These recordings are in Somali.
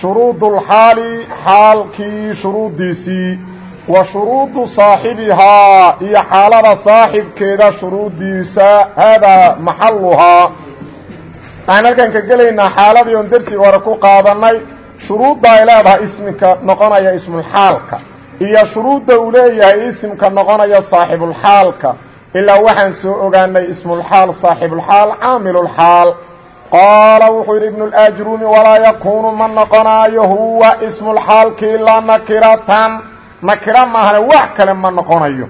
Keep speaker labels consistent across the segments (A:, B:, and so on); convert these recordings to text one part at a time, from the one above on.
A: shuruud اlxaali xaalkii shuruuddiisii wa shuruudu saaxibihaa iyo xaalada saaxibkeeda shuruuddiisa haadaa maxaluhaa waxaan halkan ka gelaynaa xaaladii oon dersiga hore ku qaadanay shuruudda ay leedahay ismika noqonaya ismulxaalka iyo shuruudda uu leeyahay isimka noqonaya saaxibulxaalka ilaa waxaan soo ogaanay ismulxaal saaxibulxaal caamilulxaal qaala wuxuu yidhi ibnu اlajrumi walaa yakuunu ma noqonaayo huwa ismulxaalki ilaa nakiratan nakira maahane wax kale ma noqonayo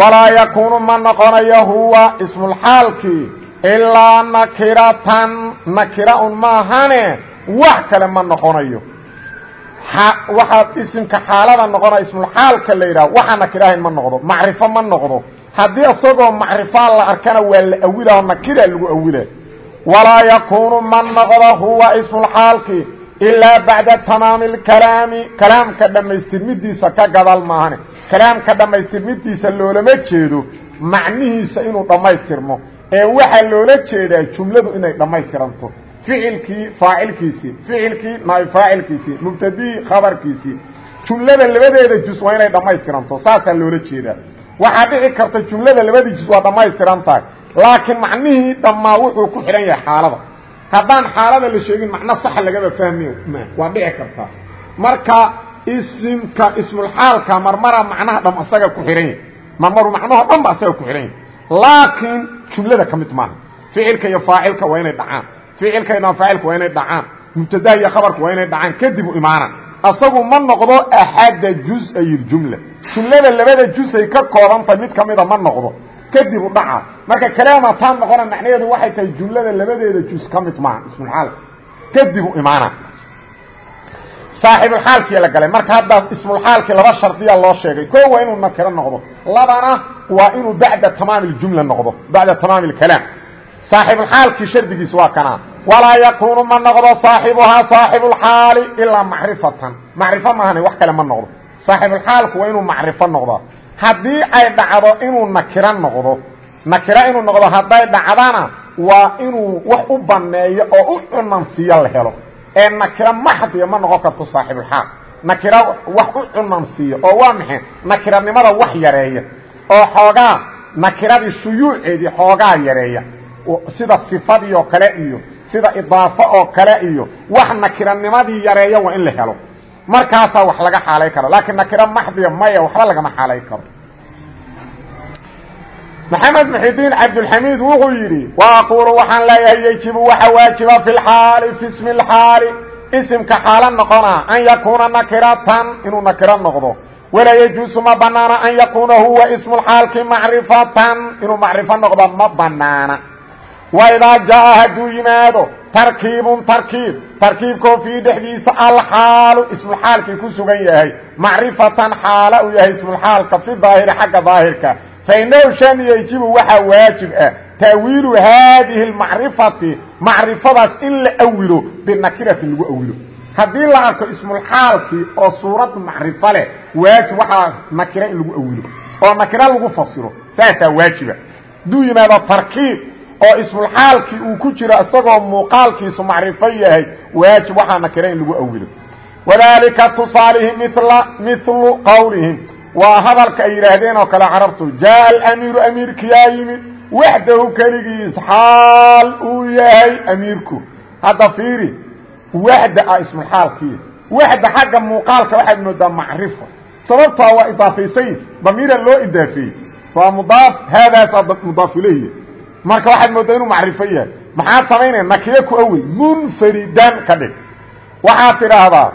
A: walaa yakuunu ma noqonayo huwa ismulxaalkii ilaa nakiratan nakira un maahane wax kale ma noqonayo waxaa isimka xaalada noqonaya ismulxaalka la yidhaha waxaa nakirahayn ma noqdo macrifo ma noqdo haddii isagoo macrifaa la arkana waa la awilaho nakira lagu awila walaa yakuunu ma noqdo huwa ismulxaalki ilaa bacda tamaami اlkalaami kalaamka dhammaystirmidiisa ka gadal maahane. Kalaamka dhammaystirmidiisa loolama jeedo macnihiisa inuu dhammaystirmo. Ee waxaa loola jeedaa jumladu inay dhammaystiranto. Ficilkii faacilkiisii ficilkii naay faacilkiisii mubtadii khabarkiisii jumlada labadeeda jus waa inay dhammaystiranto. Saasaa loola jeedaa waxaa dhici karta jumlada labadii jus waa dhammaystiran tahay. Laakiin macnihii dhammaa wuxuu ku xidhan yahay xaalada. Haddaan xaalada la sheegin macno saxa lagaba fahmi ma. Waa dhici kartaa marka isimka ismulxaalka marmara macnaha dham asaga ku xidhan yahay. Marmaru macnaho dhan ba asaga ku xidhan yahay. Laakiin jumlada ka mid maaha. Ficilka iyo faacilka waa inay dhacaan. Ficilka iyo faacilka waa inay dhacaan. Mubtadaha iyo khabarka waa inay dhacaan. Kadib u asagu ma noqdo axada juz-ay ljumla jumlada labada jusay ka koobantahay mid kamida ma noqdo. Kadib u dhaca. Marka kalaama taan noqona macnaheedu waxay tahay jumlada labadeeda jus ka mid maaha ismulxaalka kadib u imaana. Saaxibulxaalkii la galay. Marka hadda ismulxaalkii laba shardiya loo sheegay. Ko waa inuu nakiro noqdo. Labana waa inuu bacda tamaami ljumla noqdo. Bacda tamaami lkalaam saaxibulxaalkii shardigiis waa kanaa walaa yakuunu ma noqdo saaxibuhaa saaxibulxaali ilaa macrifatan. Macrifo maahane wax kale ma noqdo. Saaxibulxaalku waa inuu macrifo noqdaa haddii ay dhacdo inuu nakiro noqdo nakiro inuu noqdo hadday dhacdana waa inuu wax u baneeyo oo u cunansiiyo la helo. Ee nakiro maxdiya ma noqon karto saaxibulxaal. Nakiro wax u cunansiiyo oo waa maxay? Nakiranimada wax yareeya. Oo xoogaa nakiradii shuyuuceedii xoogaa yareeya. Sida sifadii kale iyo sida idaafo oo kale iyo wax nakiranimadii yareeya waa in la helo. Markaasaa wax laga xaalay karo laakiin nakiro maxdiya maya waxba lagama xaalay karo. Maxamed muxidiin cabdulxamiid wuxuu yidhi wa aquulu waxaan leeyahay yejibu waxa waajiba fi lxaali fi ismi lxaali isimka xaalo noqona an yakuuna nakiratan inuu nakiro noqdo. Walaa yajuusu ma banaana an yakuuna huwa ismulxaalki macrifatan inuu macrifo noqdo waidaa jaa hadduu yimaado tarkiibun tarkiib tarkiibkoo fii dhexdiisa alxaalu ismulxaalkii ku sugan yahay macrifatan xaala uu yahay ismulxaalka fi daahiri xagga daahirka fainahu shan yajibu waxaa waajib ah taawiilu haadihi اlmacrifati macrifadaas in la awilo binakirati lagu awilo haddii la arko ismulxaalkii oo suurad macrifo leh waajib waxaa nakira in lagu awilo oo nakira lagu fasiro saasaa waajiba hadduu yimaado tarkiib oo ismulxaalkii uu ku jiro isagoo muuqaalkiisu macrifo yahay waajib waxaa nakira in lagu awilo wadalika tusaalihim mila milu qowlihim waa hadalka ay yidhaahdeen oo kale carabtu jaa alamiiru amiirkiyaa yimid waxdahu keligiis xaal uu yahay amiirku. Hadda fiiri waxda ah ismulxaalkiiya waxda xagga muuqaalka waxaad moodaa macrifo. Sababtaa waa idaafaysayin damiira loo idaafeeyey waa mudaaf haadaasaa mudaaf ilayhi marka waxaad moodaa inuu macrifo yahay. Maxaad samaynaya nakire ku awey munfaridan ka dhig. Waxaad tidhaahdaa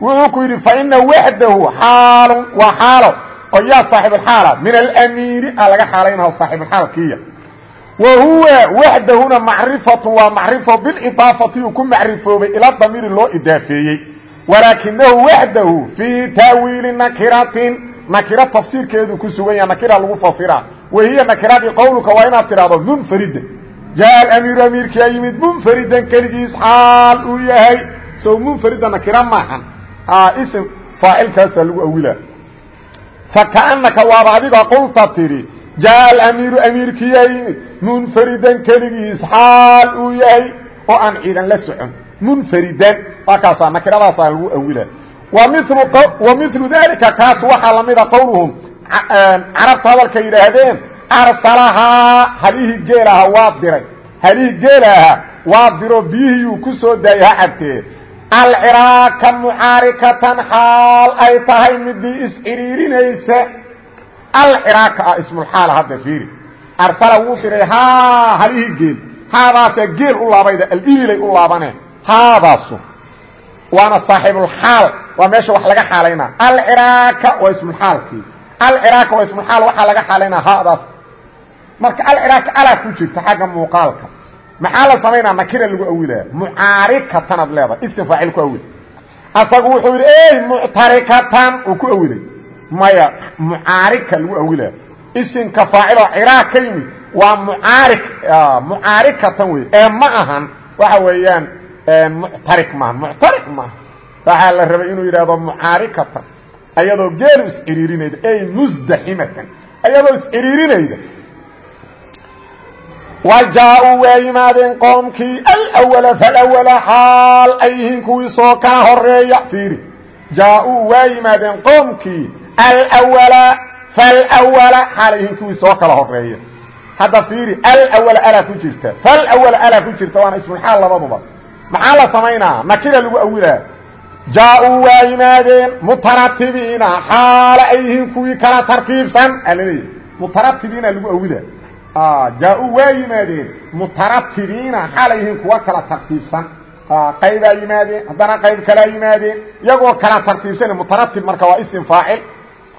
A: wuxuu ku yidhi faina waxdahu xaalun waa xaalo. Oo yaa saaxibulxaala min alamiini a laga xaalaynaho saaxibulxaalkiya wa huwa waxdahuna macrifatu waa macrifo bilidaafati uu ku macrifoobay ila damiiri loo idaafeeyey. Walaakinahu waxdahu fii taawiili nakiratin nakiro tafsiirkeedu ku sugan yaha nakira lagu fasira. Wahiya nakiradii qowluka waa inaad tidhahdo munfarida jaa amiiru amiirkia yimid munfaridan keligiis xaal uu yahay. Sow munfarida nakira maahan ism faacilkaasaa lagu awila. Fakaanaka waaba adiga qulta tidhi jaa alamiiru amiirkiyaa yimid munfaridan keligiis xaal uu yahay. Oo aan ciidan la socon. Munfaridan waa kaasaa nakiradaasa lagu awila milu dalika kaas waxaa lamida qowluhum carabta hadalka yidhaahdeen arsalahaa halihii geelaha waa diray. Halihii geelaha waa diro biyihiyuu ku soo daayay ha cabtee. Alciraaka mucaarikatan xaal ay tahay midii isciriirinaysa alciraaka ah ismulxaal hadda fiiri. Arsala wuu diray haa halihii geel. Haadaasaa geel u laabayda aliilay u laabaneen haadaasu waana saaxibulxaal waa meesha wax laga xaalaynaa alciraaka waa ismulxaalkii alciraaka waa ismulxaal waxaa laga xaalaynaa haadaas. Marka alciraaka alaa ku jirta xagga muuqaalka. Maxaa la samaynaa nakira lagu awilaya mucaarikatan ad leedahay. Ism faacil ku awil asagu wuxuu yidhi ey muctarikatan uu ku awilay. Maya mucaarika lagu awilaya isimka faaciloo ciraaq ka yimid waa mucaarik mucaarikatan wey ee ma ahan waxa weeyaan muctarik maaha muctarik maaha waxaa la rabay inuu yidhaahdo mucaarikatan ayadoo geelu isciriirinayda ey musdaximatan ayadoo isciriirinayda wajaa-uu waa yimaadeen qoomkii alwala falawala xaal ay yihiin kuwii soo kala horreeya fiiri jaa-uu waa yimaadeen qoomkii alwala falwala xaal ay yihiin kuwii soo kala horreeya hadda fiiri alwala alaa ku jirta falwala alaa ku jirta waana ismulxaal labaduba. Maxaa la samaynaa nakira lagu awilaa jaa-uu waa yimaadeen mutaratibiina xaala ay yihiin kuwii kala tartiibsan. Alaleeyahy mutaratibiina lagu awila jaa-uu waa yimaadeen mutaratibiina xaalay yihiin kuwa kala tartiibsan. Qaybaa yimaadeen haddana qayb kalaa yimaadeen iyagoo kala tartiibsan mutaratib marka waa isim faacil.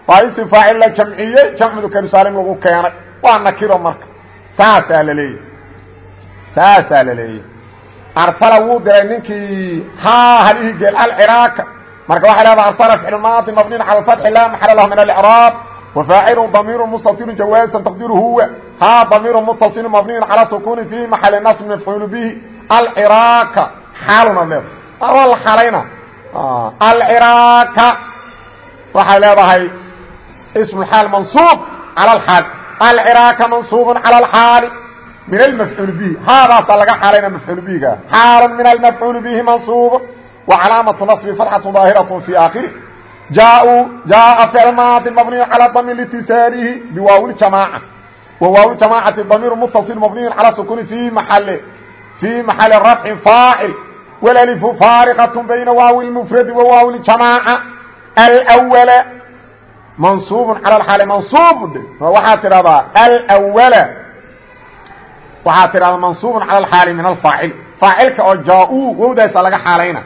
A: Waa isim faacil la jamciyey jamcu dukarsaalim lagu keenay. Waa nakiro marka. Saasaa la leeyahy saasaa la leeyahy arsala wuu diray ninkii ha hal geel alcraaka marka waxay leedaha arsala ficlu maadi mabniin cala alfatxi laa maxala lahu min alcraab wafaacilu damiiru mustatiru jawaazan taqdiru huwa. Ha damiiru mutasilin mabniyun calaa sukuuni fii maxali nasb mafcuulu bihi. Alcraaka xaalunaad leedahay waa la xalayna. Alcraaka waxay leedahay ismu xaal mansuub cala alxaal. Alcraaka mansuubun cala alxaali من المفعول به hاadaasa laga xalayna مفعول بga xاaل من المفعول به منصوب وعلاaمة نصب فتحة ظاaهرة في آخره jaaءa فعل maadi مبني عalى ضمير اتصاaلhi بwaaw الجamاعة وwaaw الجamاعaةi ضمير متصل مبني عalى سكون في محل في محل رفع فاaعل والألف فاaرقة بين waaw المفرد وwaaw الجamاعة الأول منصوب عalى الحاaل منصوب waxaa tiahdaa الأول waxaa tidhahda mansuubun cala alxaali min alfaacil. Faacilka oo jaa-uu wowdaasaa laga xaalayna.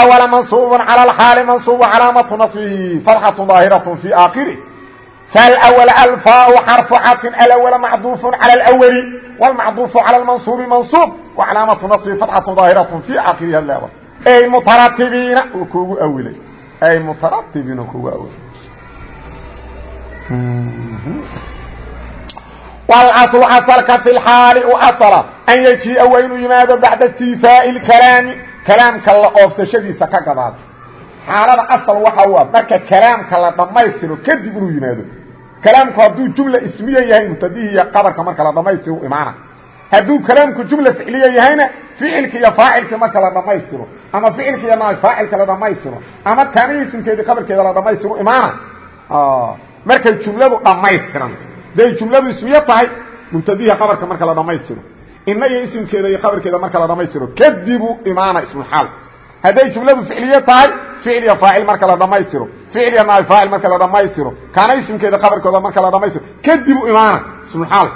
A: Alwala mansuubun cala alxaali mansuubu calaamatu nasbihi fatxatu daahiratun fii aakhirih falwala alfaau xarfu cadfin alwala macduufun cala alwali wlmacduufu cala almansuubi mansuub wa calaamatu nasbihi fatxatu daahiratun fii aakhirihi aleeda ay mutaratibiina uu kuugu awilay. Ay mutaratibiina kuugu awilay. Hmm wlcaslu asalka fi lxaali u asala an yejia waa inuu yimaado bacda istiifaai kalaami kalaamka la oofsashadiisa ka gadaado xaalada asal waxa u a marka kalaamka la dhammaystiro kadib inuu yimaado kalaamku hadduu jumla ismiya yahay mubtadihiiyo qadarka marka la dhamaystiro u imaana hadduu kalaamku jumla ficliya yahayna ficilki iyo faacilkii marka la dhammaystiro ama ficilki iyo faacilka la dhammaystiro ama taanisimkeedii qabarkeeda la dhamaystiro u imaana haday jumladu ismiye tahay mubtadihi qabarka marka la dhammaystiro ina iyo isimkeeda iyo qabarkeeda marka la dhamaystiro kadibu imaana ismuxaal hadday jumladu ficliye tahay ficil iyo faacil marka la dhamaystiro ficil iyo naab faacil marka la dhamaystiro kaana isimkeeda qabarkooda marka la dhamaystiro kadibu imaana ismuaal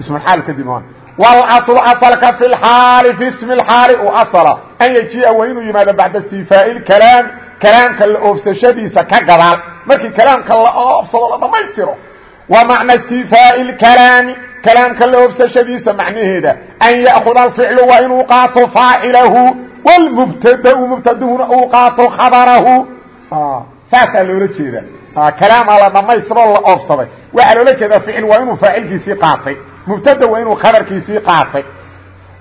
A: ismuxaal kadib imaana واصل aصلka في اaal في اسم اaal أصل an yجiئa wa inuu yimaado baعda اstifاaء الكلاam kalaamka la oofsashadiisa ka gadaal markii kalaamka la oofsado la dhamaystiro ومعنى استيفاء الكلاam kalaamka la oofsashadiisa macnaheeda an yأkhuda الفiclu waa inuu qaato faacilahu wlmubtadau mubtadahuna uu qaato khabarahu saasaa loola jeeda kalaamaa la dhamaystiroo la oofsaday waxaa loola jeedaa ficil waa inuu faacilkiisii qaatay mubtada waa inuu khabarkiisii qaatay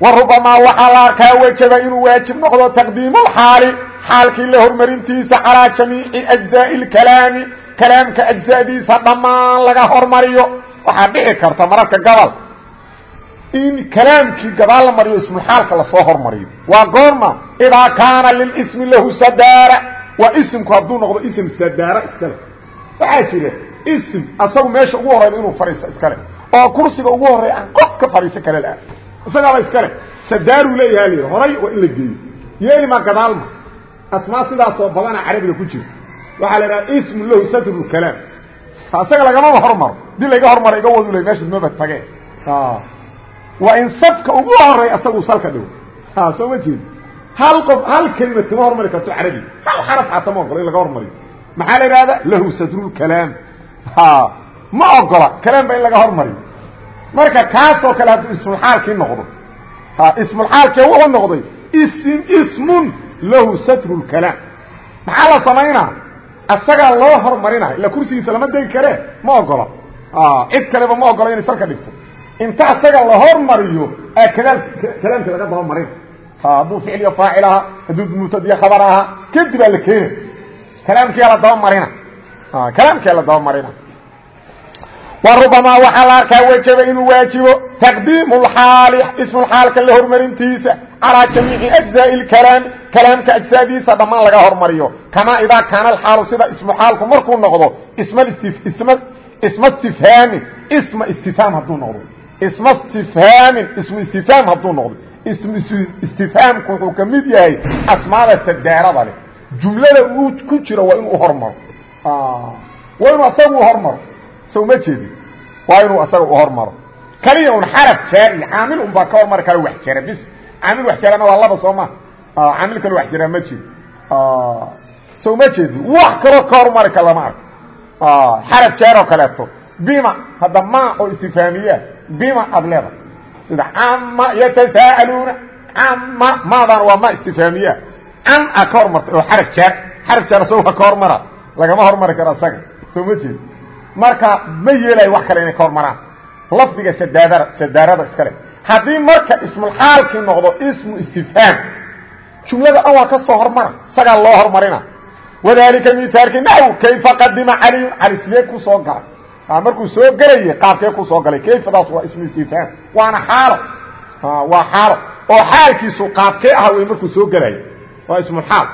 A: wa rubamaa waxaa la arkaa wajaba inuu waajib noqdo taqdiimu lxaali xaalkii la hormarintiisa calaa jamiici ajzaai lkalaami kalaamka ajzadiisa dhammaan laga hormariyo. Waxaa dhici karta mararka gobol in kalaamkii gadaal la mariyo ismuxaalka la soo hormariyo. Waa goorma idaa kaana lilismi lahu sadaara. Waa isimku hadduu noqdo ism sadaara iskale. Waxaa jira ism asagu meesha ugu horeyda inuu fadhiisto iskale oo kursiga ugu horeya aan qof ka fadhiisan kale la isagaaba iskale. Sadaaruu leeyaha l horay waa in la geeyo. Yeelima gadaalma asmaa sidaasoo badana carabiga ku jirta waxaa la idhaha ismu lahu sadru kalaam isaga lagamaba hormaro. Dii layga hormara iga wadu le meeshaas maba tage waa in safka ugu horeey asaguu salka dhigo. Soo ma jeedi hal qof hal kelima kama hormari karto carabi. Hal xaraf xaata ma ogolo in laga hormariyo maxaa la idhahda lahu sadrulkalaam ma ogola kalaam ba in laga hormariyo marka kaasoo kale hadduu ismulxaalkii noqdo. Ismulxaalkii wuxuu noqday ism ismun lahu sadrulkalaam maxaa la samaynaa asagaa loo hormarina ila kursigiisa lama degi kare ma ogola cid kaleba ma ogola inay salka dhigto. Inta asaga la hormariyo kalaamkii laga daba marin. Hadduu ficil iyo faacil ahaa hadduu mubtadiyo khabar ahaa kadib aa la keena kalaamkiia la daba marina. Kalaamkia la daba marina warubamaa waxaa la arkaa wajaba inuu waajibo taqdiimu lxaali ismulxaalka la hormarintiisa calaa jamiici ajzaai lkalaami kalaamka ajsaadiisa dhammaan laga hormariyo. Kamaa idaa kaana alxaalu sida ismuxaalku markuu noqdo isma istifhaamin isma istifhaam hadduu noqdo. Isma istifhaamin ismu istifhaam hadduu noqdo. Ismu istifhaamku wuxuu ka mid yahay asmaada sadaarada leh. Jumlada uu ku jiro waa inuu uhormaro waa inuu asaga u hormaro so uma jeedin? Waa inuu asaga u hormaro. Kaliya un xaraf jaar iyo caamil un baa ka hormari kara wax jara bis caamil wax jarana waa laba soo ma. Caamil kale wax jaraa ma jiro so uma jeedin? Wax kaloo ka hormari ka lama arko. Xaraf jaar oo kaleeto. Bima hadda ma oo istifhaamiya. Bima aad leeda sida cama yatasaaluuna cama maadaan waa ma istifhaamiya. Can a ka hormartay oo xaraf jaar xaraf jaar asagoo ka hormara lagama hormari karo asaga. Soo ma jeedi marka ma yeelayo wax kale inay ka hormaraan lafdiga sadaadara sadaarada iskale haddii marka ismulxaalkii noqdo ismu istifhaam jumlada waa ka soo hormara isagaa loo hormarina wadalika mithaalki naxw kayfa qadima caliyun cali sidee ku soo galay? Markuu soo gelayay qaabkee ku soo galay? Kayfadaas waa ismu istifhaam waana xaalo. Waa xaalo. Oo xaalkiisu qaabkee aha wey markuu soo gelayo waa ismulxaal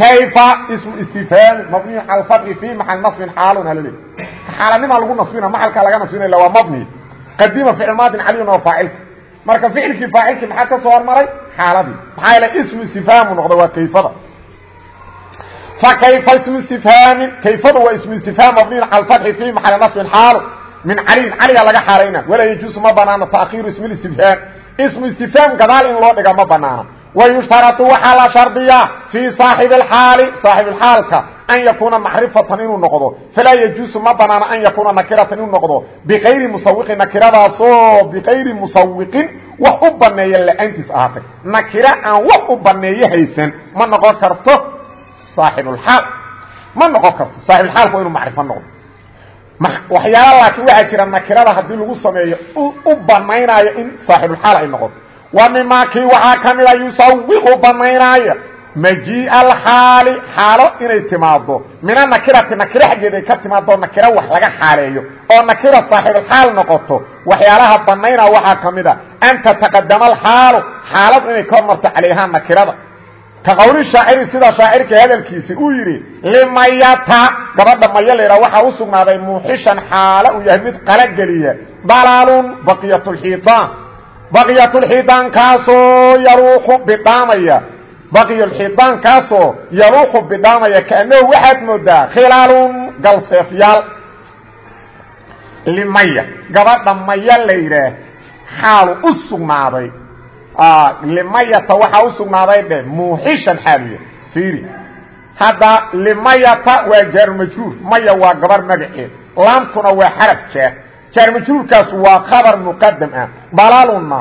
A: kayfa ismu istifhaami mabniyu cala alfatxi fi maxal nasbin xaalun halale xaalanimaa lagu nasbina maxalkaa laga nasbina ila waa mabni qadima ficil maadin caliyun oo faacilka marka ficilkii faacilkii maxaa ka soo hormaray xaaladii maxaa yeele ismu istifhaamu noqda waa kayfada fakayfa ismu istifhaamin kayfada waa ismu istifhaam mabniyun cala alfatxi fi maxali nasbin xaalu min caliyin caligaa laga xaalayna walaa yajuusu ma banaana taakhiiru ismi istifhaam ismu istifhaam gadaal in loo dhiga ma banaana wayushtaratu waxaa la shardiyaa fii saaxibi اxaali saaxibuxaalka an yakuuna macrifatan inuu noqdo falaa yajuusu ma banaana an yakuuna nakiratan inuu noqdo biqayri musawiqin nakiradaasoo biqayri musawiqin wax u baneeya la'aantiis ahaatay nakira aan wax u baneeyo haysan ma noqon karto saaxibulxaal ma noqon karto saaxibulxaalku waa inuu macrifo noqdo waxyaala laakiin waxaa jira nakirada haddii lagu sameeyo u banaynaayo in saaxibulxaal ay noqoto wa mimaa kii waxaa ka mida yusawiqu banaynaayo majii alxaali xaalo inay timaado mina nakirati nakiro xaggeed ay ka timaado nakiro wax laga xaaleeyo. Oo nakira saaxiibulxaal noqoto. Waxyaalaha banaynaa waxaa ka mid a an tataqadama alxaalu xaaladu inay ka hormarto calayhaa nakirada. Ka qowli shaaciri sida shaacirka hadalkiisi uu yidhi limayata. Gabadha maya laydhaha waxaa u sugnaaday muuxishan xaalo uu yahay mid qalageliya dalaalun baqiyatulxiitaan baqiyatulxiidaankaasoo yaruuqu bidhaamaya baqiyulxiidaankaasoo yaruuqu bidhaamaya kaanahu waxaad moodaa khilaalun galseefyaal. Limaya. Gabadha maya la yidhaah xaalu u sugnaaday. Limayata waxaa u sugnaaday dhe muuxishan xaaluya fiiri. Hadda limayata waa jaarumajruur maya waa gabar magaceed laamtuna waa xaraf jeer jaarmajruurkaas waa khabar muqadam ah. Dalaaluna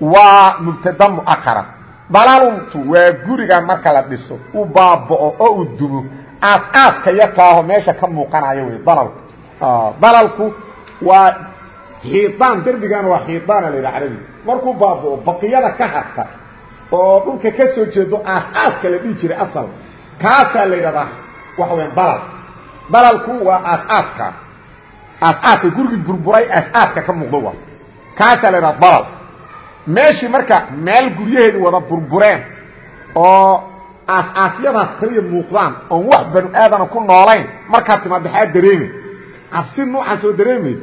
A: waa mubtada muakara dalaluntu waa guriga marka la dhiso u baaba'o oo u dumo aas-aaska yarkaaho meesha ka muuqanaya wey dalalku dalalku waa xiidaan derbigaana waa xiidaana la yidhaha carabiga markuu baaba'o baqiyada ka harta oo dhulka ka soo jeedo aas-aaska la dhihi jiray asal. Kaasaa la yidhahdaa waxa weya dalal dalalku waa aas-aaska aas-aaska gurigii burburay aas-aaska ka muuqdo wa kaasaa la yidhaha dalal meeshii marka meel guryaheedu wada burbureen oo aas-aasyadaas kaliya muuqdaan oon wax banu aadana ku noolayn markaad timaad maxaa dareemi? Cabsi nuucaan soo dareemay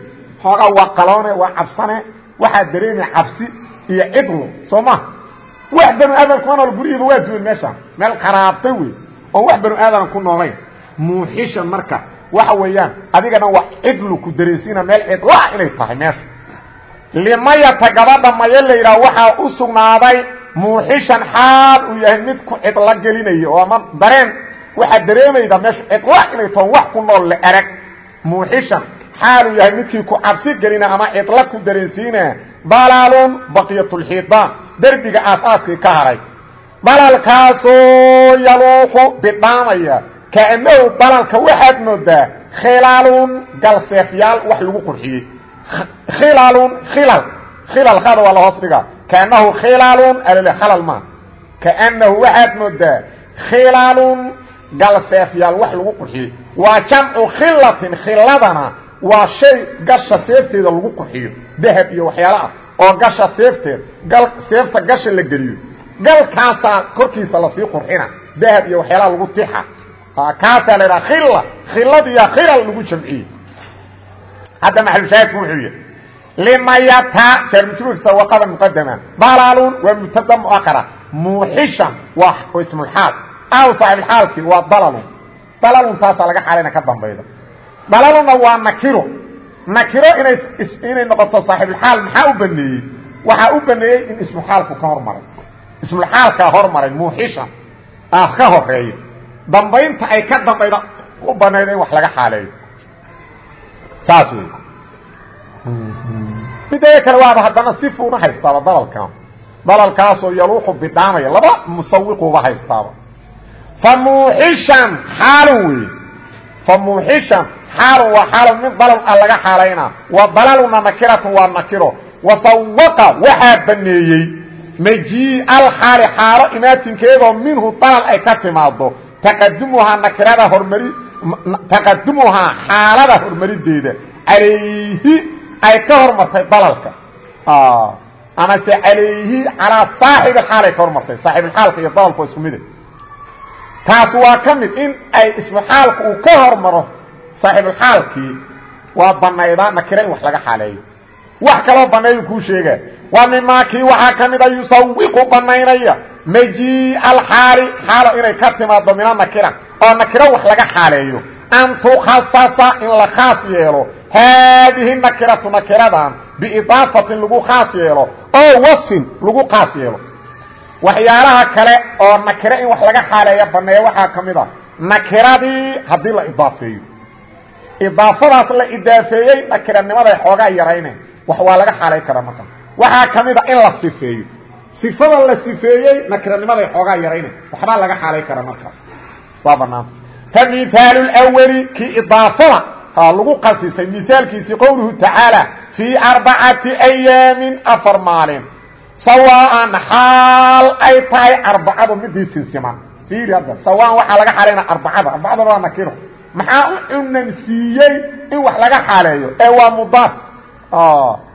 A: xoogaa waa qaloone waa cabsane waxaa dareemay cabsi iyo cidlo soo ma? Wax banu aadan kuma nool guryihiiba waa duwan meeshaan meel qaraabtay wey oon wax banu aadana ku noolayn. Muuxishan marka waxa weeyaan adigana waa cidlu ku dareensiina meel cidlaa inay tahay meesha. Limayata gabadha maye la yidhaha waxaa u sugnaaday muuxishan xaal uu yahay mid ku cidlo gelinayo oo ama dareen. Waxaad dareemayda meesha cidla inay taho wax ku nool la arag. Muuxishan xaal uu yahay midkii ku cabsi gelina ama cidla ku dareensiina dalaalun baqiyatulxiidaan derbiga aas-aaskii ka haray. Dalalkaasoo yaluuqu bidhaamaya kaanahu dalalka waxaad moodaa khilaalun galseefyaal wax lagu qurxiyey. Khilalun khilal. Khilal hada waa la hoos dhigaa. Kaanahu khilalun alale khalal maa. Kaanahu waxaad moodaa khilalun galseefyaal wax lagu qurxiyey. Waa jamcu khilatin khiladana waa shay gasha seefteeda lagu qurxiyo. Dahab iyo waxyaala ah oo gasha seefteed gal seefta gasha la geliyo. Galkaasaa korkiisa la sii qurxina. Dahab iyo waxyaalaha lagu kaasaa la idhaha khila khiladiya khilal lagu jamciyey hadda maxalushaahidku wuxuu yihi limayata jaarmujruurkiisa waqada muqadama dalaalun waa mubtada muakara muuxishan waa ismulxaal aw saaxibulxaalkii waa dalalun dalalun taasaa laga xaalayna ka dambayda. Dalalunna waa nakiro. Nakiro inay inay noqoto saaxibulxaal maxaa u baneeyey? Waxaa u baneeyey in ismuxaalku ka hormaray. Ismulxaalkaa hormaray muuxishan ah ka horreeya dambaynta ay ka dambayda u banayda in wax laga xaaleeyo. Saas wey mideeda kale waaba haddana sifuuna haystaaba dalalkan. Dalalkaasoo yaluuqu bidhaamaya laba musawiquuba haystaaba. Fa muuxishan xaalun wey fa muuxishan xaalun waa xaalun min dalal a laga xaalaynaa wa dalaluna nakiratun waa nakiro. Wasawaqa waxaa baneeyey. Majii alxaali xaalo imaatinkeedoo minhu dalal ay ka timaado taqadumuhaa nakirada hormari taqadumuhaa xaalada hormarideeda calayhi ay ka hormartay dalalka amase calayhi calaa saaxibi xaalay ka hormartay saaxibulxaalka iyo dalalku waa isku mide taas waa ka mid in ay ismu xaalku uu ka hormaro saaxibulxaalkii waa banaydaa nakira in wax laga xaaleeyo wax kaloo baneeyu kuu sheega waa mimaa kii waxaa ka mida yusawiqu banaynaya maji alxaali xaalo inay ka timaado mina nakira oo nakiro wax laga xaaleeyo. An tukhasasa in la khaas yeelo. Haadihi nakiratu nakiradan biidaafatin lagu khaas yeelo oo wasfin lagu khaas yeelo. Waxyaalaha kale oo nakiro in wax laga xaaleeya baneeya waxaa ka mid a nakiradii haddii la idaafeeyo. Idaafadaas la idaafeeyey nakiranimaday xoogaa yarayne. wax waa laga xaalay karaa marka. Waxaa ka mid a in la sifeeyo. Sifada la sifeeyey nakiranimaday xoogaa yaraynay waxbaa laga xaalay karaa markaas waa banaanta fa miaal wli kii idaafada lagu qasisay miaalkiisii qowluhu tacaala fii arbacati ayaamin afar maalin. Sawaan xaal ay tahay arbacadu midii sinsiman ir hadda sawaan waxaa laga xaalaynaa arbacada. Arbacadana waa nakiro maxaa u unansiiyey in wax laga xaaleeyo? Ee waa mudaaf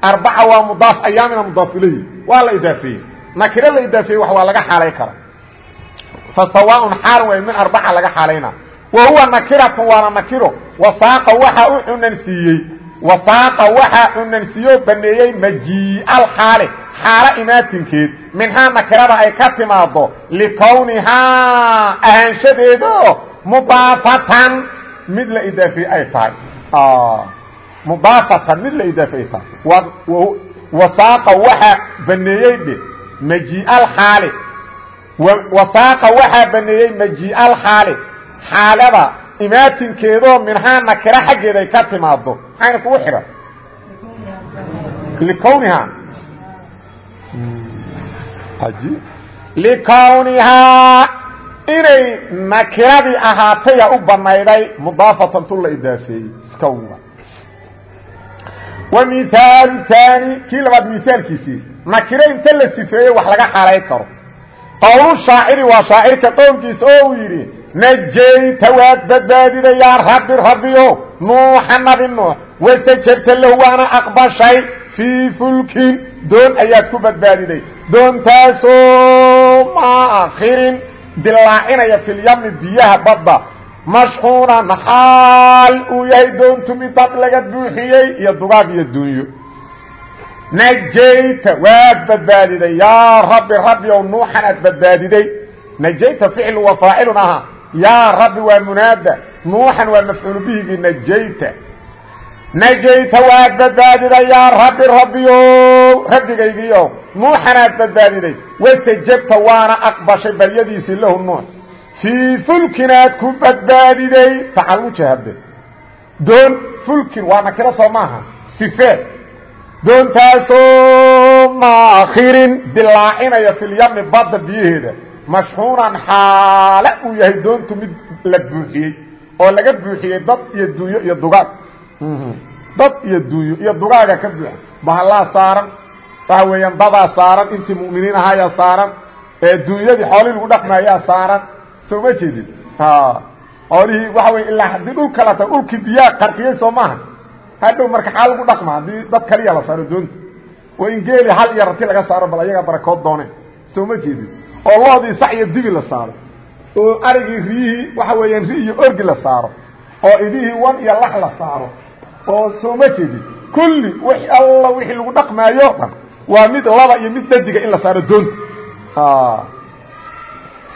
A: arbaca waa mudaaf ayaamina mudaaf ilayhi waa la idaafeeyey nakiro la idaafeeyey waa laga xaalay kara fasawaaء xaal way min arbaca laga xaalayna wa huwa nakiratu waana nakiro wasaaqa waxaa u cunansiiyey wasaaqa waxaa cunansiiyo baneeyey majiial xaale xaalo imaatinkeed minhaa nakirada ay ka timaado likownihaa ahaanshadeedo mudaafatan mid la idaafeeye ay mudaafatan mid la idaafeey ay tahay wasaaqa waxaa baneeyey dhe majiial xaale. Wasaaqa waxaa baneeyey majiial xaale. Xaalada imaatinkeedoo minhaa nakira xaggeeda ay ka timaado maxayna kugu xidhan likownihaa likawnihaa inay nakiradii ahaataya u banayday mudaafatan tu la idaafeeyey. Iska wa mihaalu taani kii labaad mihaalkiisii nakiro inta la sifeeyey wax laga xalay karo qowlu shaaciri waa shaacirka qowlkiisa oo uu yidhi najayta waad badbaadida yaa rabbi rabbiyo nuuxa nabi nuux wastajabta lahu waana aqbashay fii fulkin doon ayaad ku badbaadiday doontaasoo maakhirin dilaacinaya filyami biyaha badda mashquunan xaal uu yahay doontu mid dad laga buuxiyey iyo dugaag iyo dunyo najayta waad badbaadiday. Yaa rabbi rabbi ow nuuxan aad badbaadiday. Najayta ficlu wa faacilun ahaa yaa rabbi waa munaada nuuxan waa mafcuulu bihigii najayta. Najayta waad badbaadiday. Yaa rabbi rabbiyo rabbigaygiio nuuxan aad badbaadiday. Wastajabta waana aqbashay baryadiisii lahu nuux fii fulkin aad ku badbaadiday tacaluja hadde doon fulkin waa nakiro soo maaha sifee doontaasoo maakhirin dilaacinaya filyami badda biyaheeda mashxuunan xaale uu yahay doontu mid la buuxiyey oo laga buuxiyey dad iyo dunyo iyo dugaag dad iyo dunyo iyo dugaaga ka buuxa bahallaa saaran waxa weeyaan dadaa saaran intii mu'miniin ahaayaa saaran ee dunyadii xoolihii lagu dhaqmaayaa saaran soo ma jeedid xoolihii waxa wey ilaa haddii dhul kala ta dhulkii biyaa qarqiyey soo maaha hadhow marka xaal lagu dhaqma haddii dad kaliya la saaro doonta. Oo in geeli hal iyo rati laga saaro bal barakood doone. Soo ma oo loodii sac iyo dibi la saaro. Oo arigii riyihii waxa weeyaan ri iyo orgi la saaro. Oo idihii wan iyo lax la saaro. Oo soo ma kulli w alla wixii lagu dhaqmaayo o dhan waa mid laba iyo mid dadiga in la saaro doonta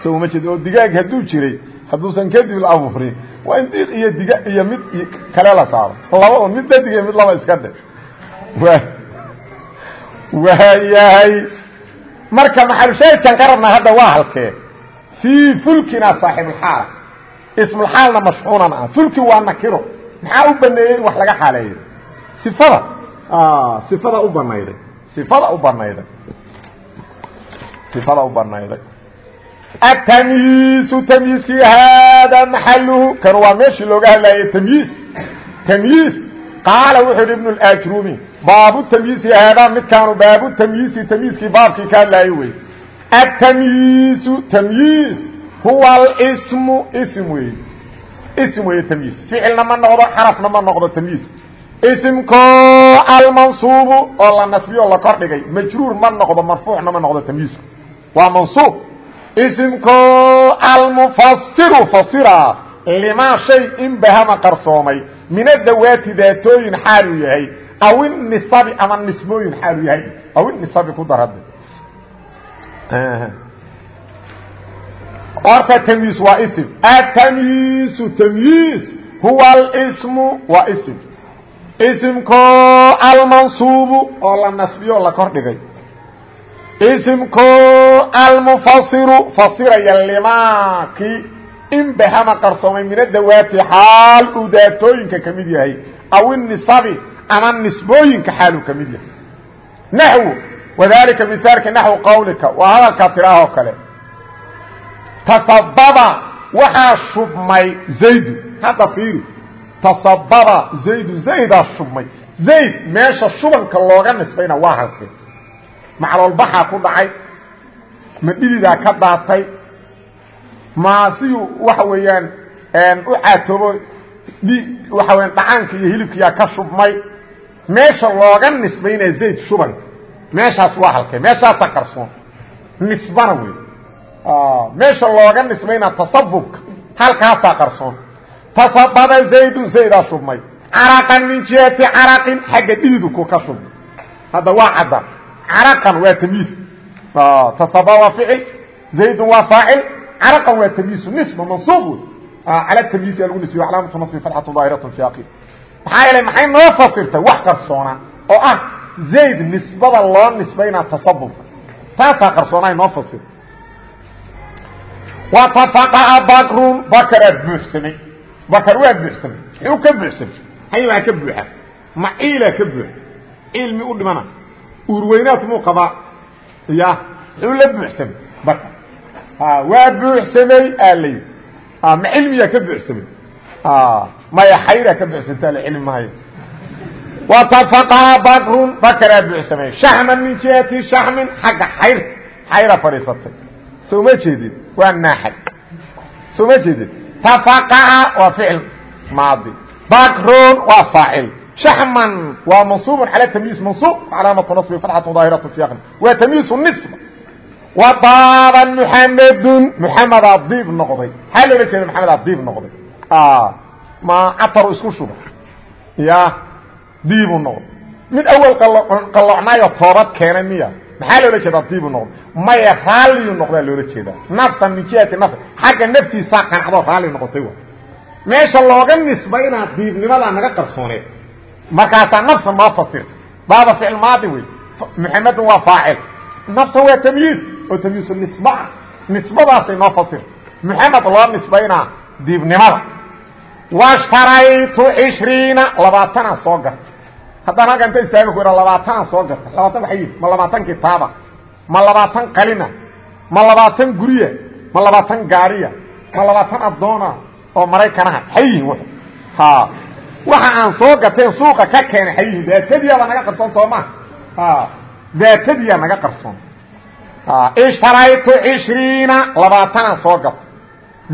A: soo ma jeedid oo digaag hadduu jiray hadduusan kadib la abuurin waa in diiq iyo diga iyo mid kale la saaro. Laba un mid dadig mid laba iska dhe wa waayahay. Marka maxalushaahidkan ka rabnaa hadda waa halkee. Fii fulkina saaxibulxaala ismulxaalna mashxuunan ah. Fulki waa nakiro. Maxaa u baneeyey in wax laga xaaleeyo sifada. Sifada u banayday sifada u banayday sifada u banayday atmyiisu tmyiiskii hada maxaluhu kan waa meeshii looga hadlaye tmyiis tmyiis qaala wuxuu yidhi ibnu اajrumi baabu tmyiisi haadaa midkaanu baabu tmyiisi tmyiiskii baabkii ka hadlaaye wey atmyiisu tmyiis huwa alsmu sm wey sm wey tmyiis ficilna ma noqdo xarafna ma noqdo tmyiis ismko almansuubu oo la nasbiyo la kordhigay majruur ma noqdo marfuucna ma noqdo tmyiisku waa mansuub isimko almufasiru fasira limaa shay in bahama qarsoomay min adawaati daatooyin xaaluu yahay aw inisabi ama nisbooyin xaaluu yahay aw inisabi ku darade horta tamyiis waa isim atamyiisu tamyiis huwa alsmu waa isim isimko almansuubu oo la nasbiyo la kor dhigay isimko almufasiru fasiraya limaakii in bahama qarsoomay min adawaati xaal uu daatooyinka ka mid yahay aw inisabi ama nisbooyinka xaaluu ka mid yahay naxwu wadalika mihaalka naxwu qawlika waa hadalkaa tiraahoo kale tasababa waxaa shubmay zaydu hadda fiiri tasababa zaydu zaydaa shubmay zayd meesha shubanka looga nisbayna waa macloolbaxaa ku dhacay. Ma dhididaa ka daatay ma siyu waxa weeyaan u caatoobo waxa weyaan dhacaanka iyo hilibkiyaa ka shubmay. Meesha looga nisbaynaya zayd shubanka meeshaas waa halkay. Meeshaasaa qarsoon nisbana wey meesha looga nisbaynaa tasabubka halkaasaa qarsoon tasababa zaydun zaydaa shubmay. Caraqan min jihati caraqin xagga dhididu ku ka shubmay. Hadda waa cadda caraqan waa tamyiis tasaba waa ficil zaydun waa faacil caraqan waa tamyiisu nisba mansuub wey cala tamyiis yaa lagu nisbiyo calaamatu nasbi fatxatu daahiratu fi aqil maxaa yeelay maxay noo fasirtay wax qarsoona oo ah zayd nisbada loo nisbaynaa tasabubka taasaa qarsoonaa noo fasirtay watafaqaa bakrun bakaraa buuxsamay bakar waa buuxsamay muxuu ka buuxsamay haybaa ka buuxa maciilaa ka buuxa cilmi u dhimana uurweynaad muu qabaa ya muxuu la buuxsamay. Bakr waa buuxsamey aa la yidhi ma cilmiyaa ka buuxsamay. Maya xayraa ka buuxsanta la cilmi mahayo watafaqaa bakrun bakraa buuxsamay. Shaxman min jihati shaxmin xagga xayrka xayra fadhiisatay. Soo ma jeedid waa naaxay. Soo ma jeedid tafaqaha waa ficil maadi. Bakrun waa faacil shaxman waa cala tamyiis mansuub calaamatu nasbi fatxatu daahiratu fi aqni waa nisba wa daaban muxamedun muxamedaa diib noqday maxaa loola jeeda maxamedaa diib noqday ma cataru isku shuba ya diibu noqday mid awal qalloocnaayo toobad keenay miya maxaa loola jeedaa diibu noqday maya raalliyu noqdaa loola jeedaa nafsan min jihati nafs xagga naftiisaa qancdo raalli noqotay wa meesha looga nisbaynaa diibnimadaa naga qarsooneed markaasaa nafsan noo fasir baaba ficil maadi wey muxamedun waa faacil. Nafsan waa tamyiiz oo tamyiizu nisbaa nisbadaasay noo fasir muxamed loo nisbaynaa diibnimada. Washtaraytu cishriina labaatanaa soo garta haddaan halka inta istaaga ku idha labaatanaa soo garta labaatan waxay yihi ma labaatan kitaaba? Ma labaatan qalina? Ma labaatan guriya? Ma labaatan gaariya? Ma labaatan addoona? oo maraykanaha maxay yihiin w waxa aan soo gateen suuqa ka keenay xay yihiin daatadiyaaba naga qarsoon soo maa ha daatadiyaa naga qarsoon. Ishtaraytu cishriina labaatanaa soo gato.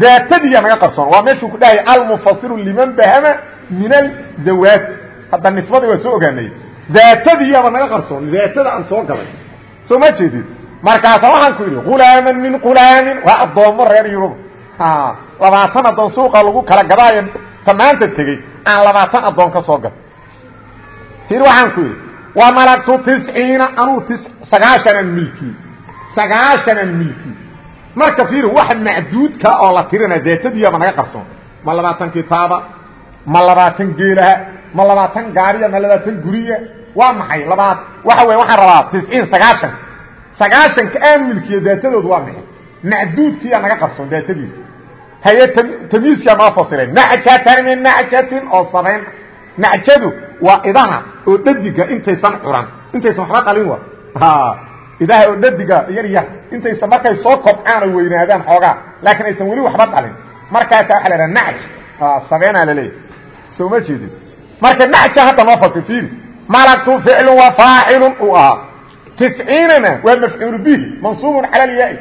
A: Daatadiyaa naga qarsoon. Waa meeshuu ku dhahaya almufasiru liman bahama min alzawaati hadda nisbadii waa soo ogaanay. Daatadiyaaba naga qarsoon. Daatada aan soo galay. Soo ma jeedid markaasa waxaan ku yidhi hulaaman min hulaamin waa addoommo reer yurub. Labaatan addoon suuqa lagu kala gadaayo tamaanta tegey aan labaatan addoon ka soo gato hir waxaan ku yidhi wa malagtu tisciina anuu tis sagaashanan milkii sagaashanan milki. Marka fiir waxa macduudka oo la tirina daatadiiyaba naga qarsoon. Ma labaatan kitaaba ma labaatan geelaha ma labaatan gaariya ma labaatan guriya. Waa maxay? Labaad waxa wey waxaan rabaa tisciin sagaashan. Sagaashanka aan milkiyo daatadoodu waa maxay? Macduudkiyaa naga qarsoon daatadiisa haye tamiiskaa noo fasiray nacjatan min nacjatin oo sabayn nacjadu waa idaha oo dhadiga intaysan curan intaysan waxba qalin wa idaha oo dhadiga yar yar intaysan markay soo kobcaan oo weynaadaan xoogaa laakiin aysan weli waxba dhalin markaasa waxa la dhaha nacj sabeenaa laleeyahy soo ma jeedin marka nacja hadda noo fasir fiiri malagtu ficlu wa faacilun uu ahaa tisciinana waa mafcuul bihi mansuubun cala lyaai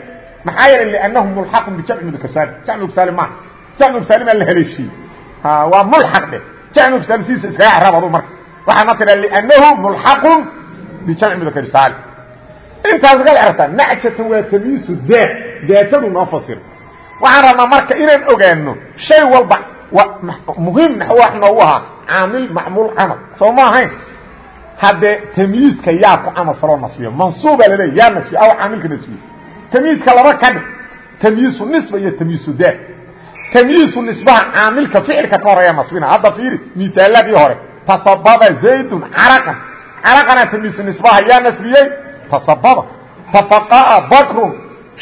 A: maxaa yeelay liannahu mulxaqun bijamci mudakasaali jamci mudakasaali maaha jamci mudakasaalimaa la haleeshiiyey waa mulxaq dheh jamci mudakasaali sidiisa iskaga carab adu marka. Waxaa ma tiraa liannahu mulxaqun bijamci mudakasaali intaas ka artaa nacjatan waa tamyiisu daat daatadu noo fasiro. Waxaan rabnaa marka inaan ogaano shay walba muhiim wax noogu ahaa. Caamil macmuul camal. Soo ma ahayn? Haddee tamyiiska yaa ku camal faloo nasbiyo. Mansuuba laleeya yaa nasbiyo. Aw caamilka nasbiyo tamyiiska laba ka dhig tamyiisu nisba iyo tamyiisu daat tamyiisu nisbaha caamilka ficilka ka horreeya nasbina hadda fiiri misaaladii hore. Tasababa zaydun caraqan. Caraqana tamyiisu nisbaha yaa nasbiyey. Tasababa. Tafaqaa bakrun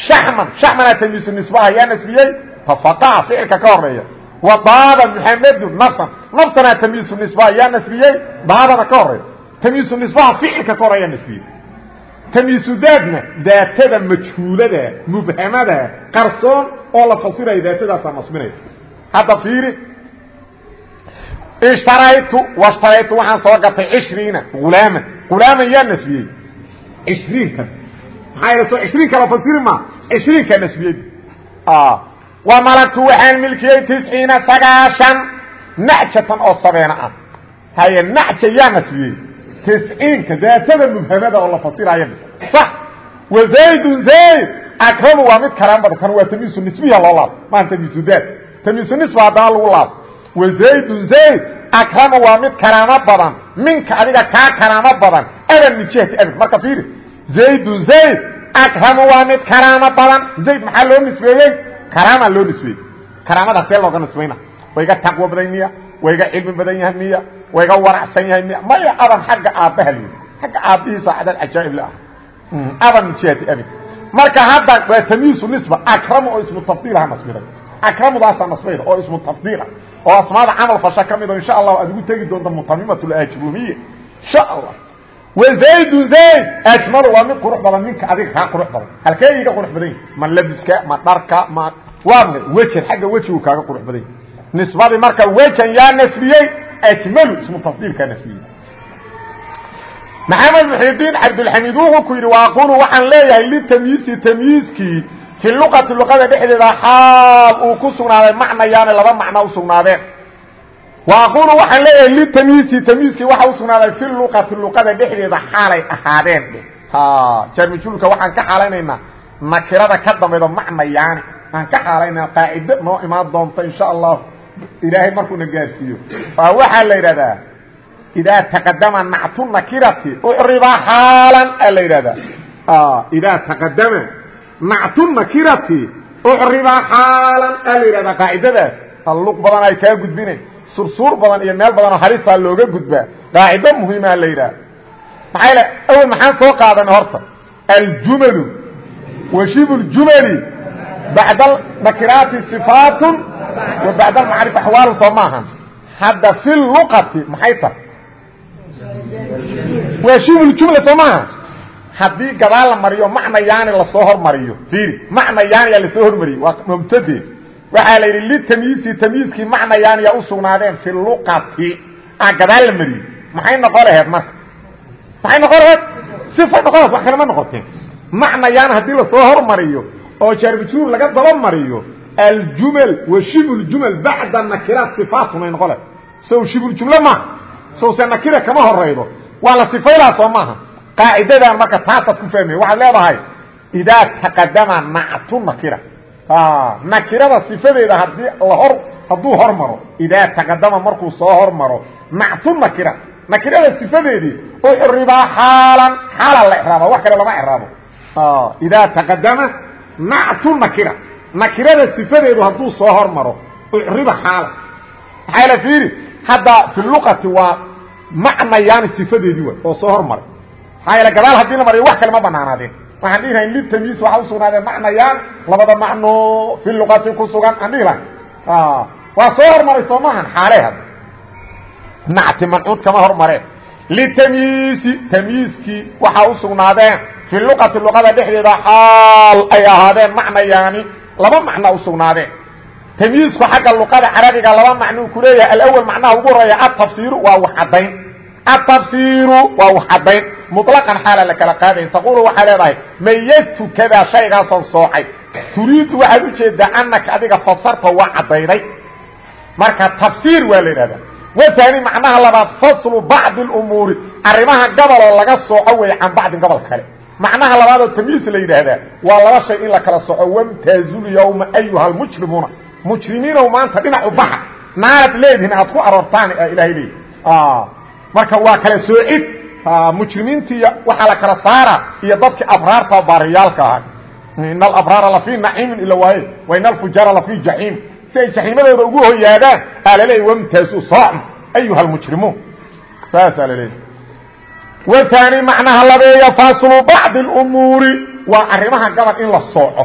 A: shaxman shaxmana tamyiisu nisbaha yaa nasbiyey. Tafaqaa ficilka ka horreeya. Wa daaba muxamedun nafsan. Nafsana tamyiisu nisbaha yaa nasbiyey. Daabada ka horreeya. Tamyiisu nisbaha ficilka ka horreeya nasbiyey tamyiisu daadna daatada majhuulada mubhamada qarsoon oo la fasiraya daatadaasaa nasbinaya hadda fiiri. Ishtaraytu washtaraytu waxaan soo gatay cishriina hulaaman hulaaman yaa nasbiyey. Ishriinka. Maxaa yal soo ishriinka la fasiri ma? Ishriinka nasbiyey. Wa malagtu waxaan milkiyey tisciina sagaashan nacjatan oo sabeena ah. Haye nacja yaa nasbiyey tisciinka daatada mubhamada oo la fasiraayo sax wa zaydun zayd akramu waa mid karaan badan kan waa tamiisu nisbiya loo laabo maan tamiisu daad tamiisu nisba haddana lagu laabo zaydun zayd akramu waa mid karaamo badan minka adiga kaa karaamo badan adan min jihati abid marka fiiri zaydun zayd akramu waa mid karaamo badan zayd maxaa loo nisbeeyey karaamaa loo nisbeeyey karaamada see looga nisbayna wa iga taqwo badan miya wa iga cilmi badan yahay miya wa iga waracsan yahay maya adan xagga aabbaha lyii xagga aabbihiisa adad cajaa'ib la ah. Adan min jihati abid marka hadda waa tamyiisu nisba akramu oo ismu tafdiilha nasbiday akramudaasaa nasbayda oo ismu tafdiila. Oo asmaada camal fasha ka mid oo insha allah aad ugu tegi doonta mutamimat ajrumiye insha allah. Wazaydun zayd. Ajmalu waa mid qurux badan minka adiga kaa qurux badan. Halkee iga qurux badan? Ma labiska ma dharka ma waa wejan xagga wejigu kaaga qurux badan. Nisbadii marka wejan yaa nasbiyey ajmalu ismu tafdiilkaa nasbiyey maxamed muxidiin cabdulxamiid wuxuu ku yidhi waaqulu waxaan leeyahay litamyiisi tamyiiskii fi luqati luqada dhexdeeda xaal uu ku sugnaaday macnayaane laba macno u sugnaadeen waaqulu waxaan leeyahay litamyiisi tamyiiskii waxa u sugnaaday fi luqati luqada dhexdeeda xaalay ahaadeen jarmijulka waxaan ka xaalaynaynaa nakirada ka dambaydo macnayaani aan ka xaalaynaa qaacido noo imaan doonta insha allah ilaahay markuuna gaarsiiyo waxaa la yidhahdaa idaa taqadama nactu nakirati ucriba xaalan a la yidhahdaa. Idaa taqadama nactu nakirati ucriba xaalan a la yidhahdaa. Qaacidadaas alluq badan ay kaa gudbinayn sursuur badan iyo meel badanoo halisaa looga gudbaa. Qaacido muhiimaa la yidhaha. Maxaa awel maxaan soo qaadanay horta? Aljumalu wa shibu ljumali bacda nakiraati sifaatun wa bacda almacrifa axwaalu soo maahan hadda fi luqati maxay tahay waa shibljumla soo maaha haddii gadaal la mariyo macna yaani la soo hormariyo fiiri macna yaaniyaa la soo hormariyey waa mubtade waxaa la yidhi litamyiisi tamyiiskii macna yaaniyaa u sugnaadeen fi luqati a gadaal la mariyo maxay noqon laheed marka maxay noqon laheed sifay noqon lahed wax kalema noqoteen macna yaani haddii la soo hormariyo oo jaarbijuur laga daba mariyo aljumal wa shibuljumal bacda nakiraat sifaatun lahed sow shibuljumle maaha sowse nakira kama horaydo waa la sifaynaa soo maaha qaacidadan marka taasaad ku fahmay waxaad leedahay idaa taqadama nactu nakira nakirada sifadeeda haddii lahor hadduu hormaro idaa taqadama markuu soo hormaro nactu nakira nakirada sifadeedii uxribaa xaalan xaala la raaba wax kale lama raabo idaa taqadama nactu nakira. Nakirada sifadeedu hadduu soo hormaro ucriba xaalan maxaa la fiiri hadda fi luqati waa macnayaani sifadeedii way oo soo hormaray. Maxaa yeele gadaal haddii la mariyo wax kale ma banaanaadeen waxaan dhihi lahay litamyiis waxa usugnaadeen macnayaan labada macno fi luqati ku sugan aan dhihi lahay. Waa soo hormaray soo maahan xaale had nacti mancuud kama hormareen. Litamyiisi tamyiiskii waxaa usugnaadeen fi luqati luqada dhexdeeda xaal ay ahaadeen macnayaani laba macna usugnaadeen tamyiisku xagga luqada carabiga laba macnuu ku leeyahay alawal macnaha ugu horreeya atafsiiru waa wax caddayn atafsiiru waa wax caddayn muطlaqan xaala la kala qaadayn taqulu waxaa leedahay mayastu kadaa shaygaasan soocay turiidu waxaad u jeedaa anaka adiga fasarta waa caddayday marka tafsiir waa la yidhahdaa waani macnaha labaad faslu bacdi اumuuri arrimaha gaboloo laga sooco weeye can bacdin gobol kale macnaha labaadoo tamyiis la yidhaahdaa waa laba shay in la kala soco. Wamtaazul ywma ayuha lmujrimuuna mujrimiinow maanta dhinacu baxa. Naarad leedihin aad ku aroortaan ilahay leey marka waa kala soocid. Mujrimiintii waxaa la kala saara iyo dadkii abraarta baariyaalka ahaa. In alabraara lafii naciimin ila waaye. Wa in alfujaara lafii jaxiim si ay jaxiimadooda ugu hoyaadaan aa laleeya wamtaasu soocm ayuha almujrimuun saasaa laleeya waani macnaha labeeya faslu bacdi اlumuuri waa arrimaha gabal in la sooco.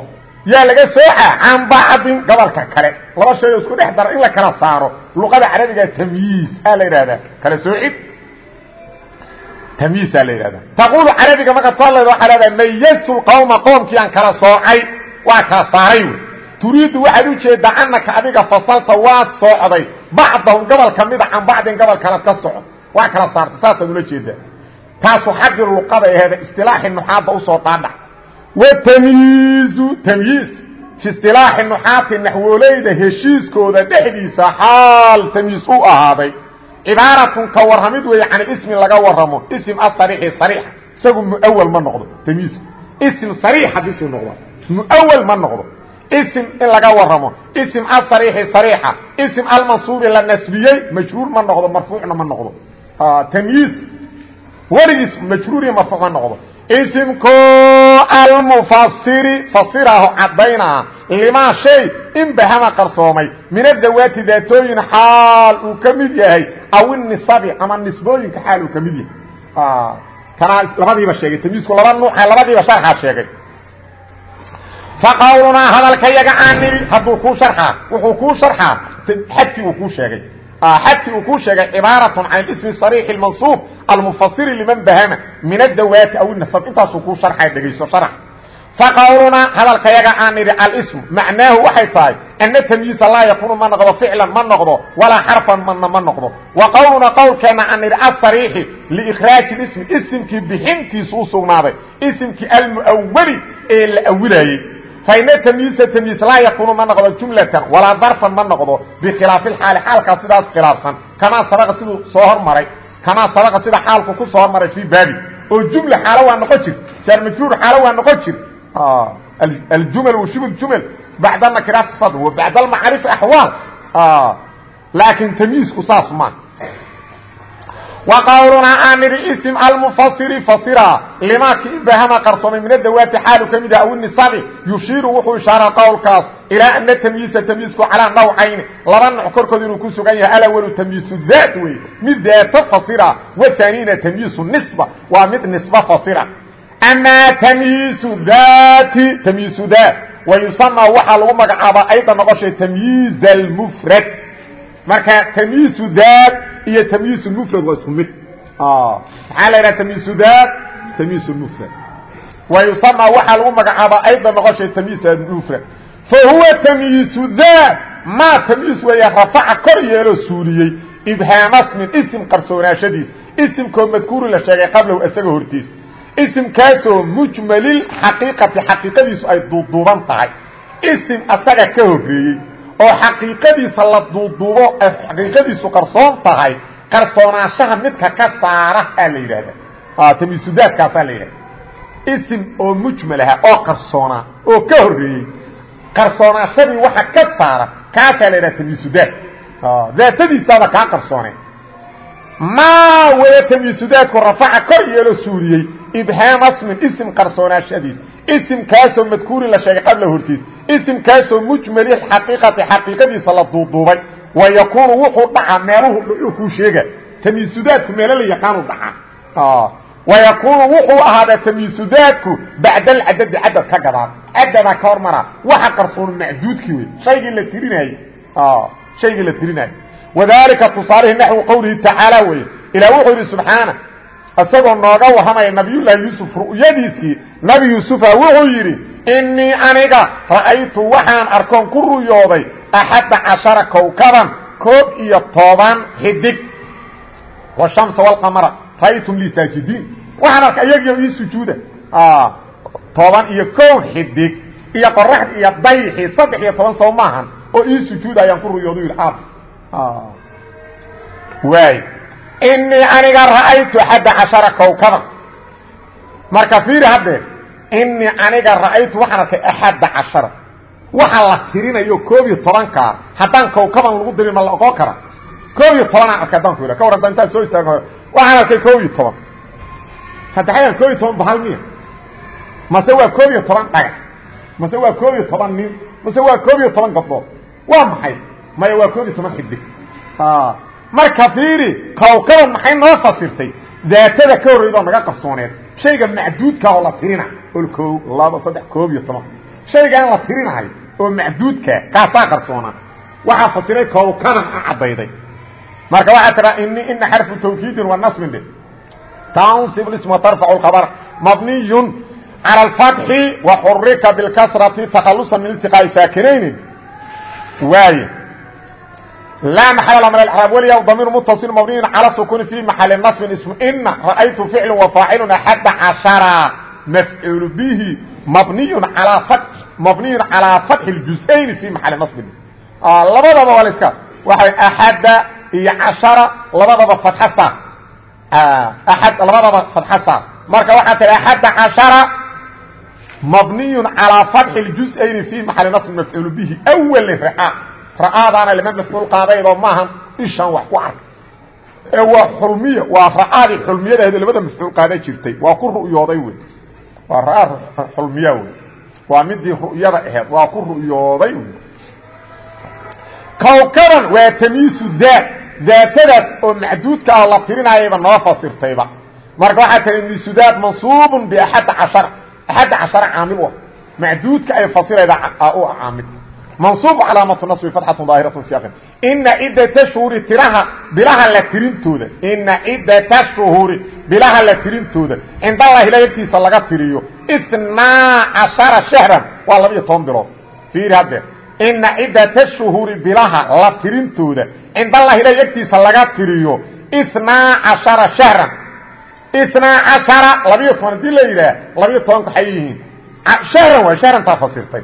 A: Yaa laga sooca can bacdin gobolka kale. Laba shay oo isku dhex dara in la kala saaro. Luqada carabiga tamyiis aa la yidhahdaa kala soocid. Tamyiisaa la yidhahdaa taqulu carabiga markaad ku hadlayda waxaa leedaha mayastu lqawma qoomkii aan kala soocay. Waa kala saaray wey. Turiidu waxaad u jeedaa anaka adiga fasalta waad soocday bacdahum gobol kamida can bacdin gobol kalead ka soco waa kala saartay saasaad ula jeedaa taasu xaggii luqada aheeda istilaaxi nuxaadda u soo dhaadhac watamyiizu tamyiiz fi istilaaxi nuxaati naxwooleyda heshiiskooda dhexdiisa xaal tamyiis u ahaaday. Cibaaratun ka warramid weeye can ismin laga warramo. Ism asariixi sariixa. Isagu muawal ma noqdo tamyiizka ism sariixa bisuu noqdo. Muawal ma noqdo. Ism in laga warramo. Ism asariixi sariixa. Ism almansuubi la nasbiyey majruur ma noqdo marfuucna ma noqdo. Tamyiiz weligiis majruuriya marfuuc ma noqdo. Isimko almufasiri fasiraho caddaynaa limaa shay in bahama qarsoomay. Min adawaati daatooyin xaal uu ka mid yahay aw inisabi ama nisbooyinka xaal uu ka mid yahay. Tanaa labadiiba sheegay tamyiisku laba nuuca labadiiba sharxaa sheegay. Faqawlunaa hadalka yaga aan nidhi hadduu kuu sharxaa wuxuu kuu sharxaa xadkii uu kuu sheegay xadkii uu ku sheegay cibaaratun can ismi sariixi mansuub almufasiri liman bahama min adawaati aw nasab intaasuu ku sharxay dhegayso sharax faqawlunaa hadalkayaga aan nidhi alismu macnaahu waxay tahay ana tamyiisa laa yakunu ma noqdo ficlan ma noqdo walaa xarfan mana ma noqdo wa qawlunaa qowlkeenna aan nidhi asariixi liikhraaji ismi isimkii bixintiisu u sugnaaday isimkii almu'awali ee la awilayey fain tmyiisa tmyiis laa yakuunu ma noqdo jumlatan walaa darfan ma noqdo bikhilaafi xaali xaalkaa sidaas khilaafsan. Kamaa sabqa siduu soo hormaray kamaa sabqa sida xaalku ku soo hormaray fii baabi. Oo jumla xaalo waa noqon jir jaar majruur xaalo waa noqon jir. Ah, Aljumal washub jumal bacd nakiraat sad wa bacd almacaarifi axwaal ah, laakiin tamyiisku saas maaha wqawlunaa aan idhi ism almufasiri fasira limaa ki ibahama qarsoomay min adawaati xaalu ka mid ah aw nisabi yushiiru wuxuu ishaara qowlkaas ilaa ana tamyiisa tamyiisku calaa nawcayni laba nooc korkood inuu ku sugan yahay alawalu tamyiisu daat wey mid daato fasira waaniina tamyiisu nisba. Waa mid nisba fasira amaa tamyiisu daati tamyiisu daat wayusamaa waxaa lagu magacaabaa ayda noqoshay tamyiiz almufrad marka tamyiisu daat iyo tamyiiz mufrad waa isku mid. Maxaa la yidhaha tamyiizu dat tamyiiz mufrad wa yusamaa waxaa lagu magacaabaa ayda noqoshay tamyiiz almufrad fa huwa tamyiizu dat maa tamyiiz weeya rafaca kor yeeloo suuliyey. Ibhaamasmin isim qarsoonaashadiis isimkoo madkuuri la sheegay qablahu isaga hortiis. Isimkaasoo mujmalil xaqiiqati xaqiiqadiisu ay duuduuban tahay. Isim asaga ka horeeyey oo xaqiiqadiisa la duuduubo ay xaqiiqadiisu qarsoon tahay qarsoonaashaha midka ka saara aa la yidhahda. Tamisudaadkaasaa la yidhahda. Isim oo mujmal oo qarsoonaa oo ka horeeyey qarsoonaashadii waxa ka saara kaasaa la yidhaha tamisudaad daatadiisaaba kaa qarsooneen maa waya tamyiisudaadku rafaca kor yeelo suuliyey ibhaama smin isim qarsoonaashadiis isimkaasoo madkuuri la sheegay qabla hortiis isimkaasoo mujmali xaqiiqati xaqiiqadiisa la duuduubay. Wa yakuunu wuxuu dhacaa meeluhu kuu sheega tamyiisudaadku meelo la yaqaanu dhacaa. Wa yakuunu wuxuu ahaadaa tamyiisudaadku bacda alcadadi cadad ka gadaan cadadaa ka hormara waxa qarsoon macduudkii wey shaygii la tirinayey shaygii la tirinayay. Wadalika tusaalihi naxwu qowlihi tacaala weye ilah wuxuu isagoo nooga warramaya nabiyullaahi yuusuf ru'yadiisii nabi yuusufa wuxuu yidhi innii aniga ra'aytu waxaan arkoon ku ruyooday axadda cashara kowkaban koob iyo toban xidig washamsa walqamara ra'aytum lii saajidiin. Waxaan arkay iyagiyo ii sujuuda. Toban iyo kow xidig iyo qoraxd iyo dayxi saddex iyo toban soo maahan oo ii sujuuda ayaan ku ruyoodu yidhi waay inii aniga ra'aytu axadda cashara kowkaban marka fiiri haddee inii aniga ra'aytu waxaan arkay axadda cashara. Waxa la tirinayo koob iyo tobankaa haddaan kowkaban lagu dirin ma la oqon kara. Koob iyo tobanaan arkay haddaan ku ira ka war hadda intaa soo istaago waxaan arkay koob iyo toban. Hadda xayan koob iyo toban bahal miya. Mase waa koob iyo toban dhagax. Mase waa koob iyo toban nin. Mase waa koob iyo toban gabdhood. Waa maxay? Maya waa koob iyo toban xidig marka fiiri kawkaban maxay noo fasirtay? Daatada ka horreyda oo naga qarsooneed shayga macduudka oo la tirina ol ko laba saddex koob iyo toban. Shaygaan la tirinahay oo macduudka kaasaa qarsoonaa waxaa fasiray kawkaban a caddayday. Marka waxaa tiraa ini ina xarfu tawkiidin wa nasbin dhe tansib ism tarfacu khabr mabniyun calى اfatxi wa xurika bilkasrati takhalusa min iltiqaa'i saakinayni waaye لا محل من الإعراب وليا ضمير متصل مبني على سكون في محل نصب اسم إن رأيت فعل وفاعل أحد عشر مفعول به مبني على فتح مبني على فتح الجزئين في محل نصب آه لبضب والاسكا وحي أحد عشر لبضب فتح صار آه أحد لبضب فتح صار مركا واحد أحد عشر مبني على فتح الجزئين في محل نصب مفعول به أول رعاء ra'aadaana lama mafcuul qaadaydoo maahan ishaan wax ku ark ee waa xulmiya waa ra'aadii xulmiyadaheed labada mafcuul qaada jirtay. Waa ku ru'yooday wey. Waa ra'aa xulmiya wey. Waa midii ru'yada aheed waa ku ru'yooday wey. Kawkaban waa tamiisu daat daatadaas oo macduudka ah la tirinayayba noo fasirtayba. Marka waxaa tiri misudaat mansuubun biaxadda cashara. Axadda cashara caamil ah macduudka ay fasirayda u caamil mansuub calaamatu nasbi fatxatu daahiratu fi akhir ina ciddata shuhuri tiraha bilaha la tirintooda ina ciddata shuhuri bilaha la tirintooda cinda allahi ila agtiisa laga tiriyo itnaa cashara shahran waa laba iyo toban bilood fiiri haddee ina ciddata shuhuri bilaha la tirintooda cinda allahi ila agtiisa laga tiriyo itnaa cashara shahran itnaa cashara labiyo toban haddii la yidhaah labiyo tobanka waxay yihiin shahran waa shahrantaa fasirtay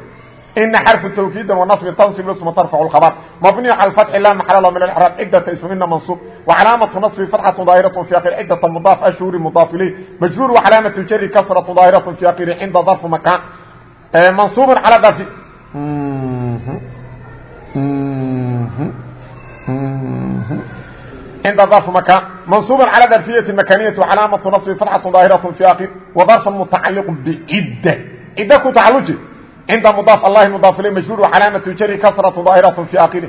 A: إن حرف توكيد ونصب تنصب اسم ترفع الخبر مبني على الفتح لا محل له من الإعراب عدة اسم إن منصوب وعلامة نصب فتحة ظاهرة في آخر عدة مضاف أشهر مضاف إليه مجرور وعلامة جر كسرة ظاهرة في آخر عند ظرف مكان منصوب على ظرف عند ظرف مكان منصوب على ظرفية مكانية وعلامة نصب فتحة ظاهرة في آخر وظرف متعلق بعدة عدة كتعلق cinda mdaaf allahi mdaaf ilay majhuur calaamatu jari kasratu daahiraة fi akhiri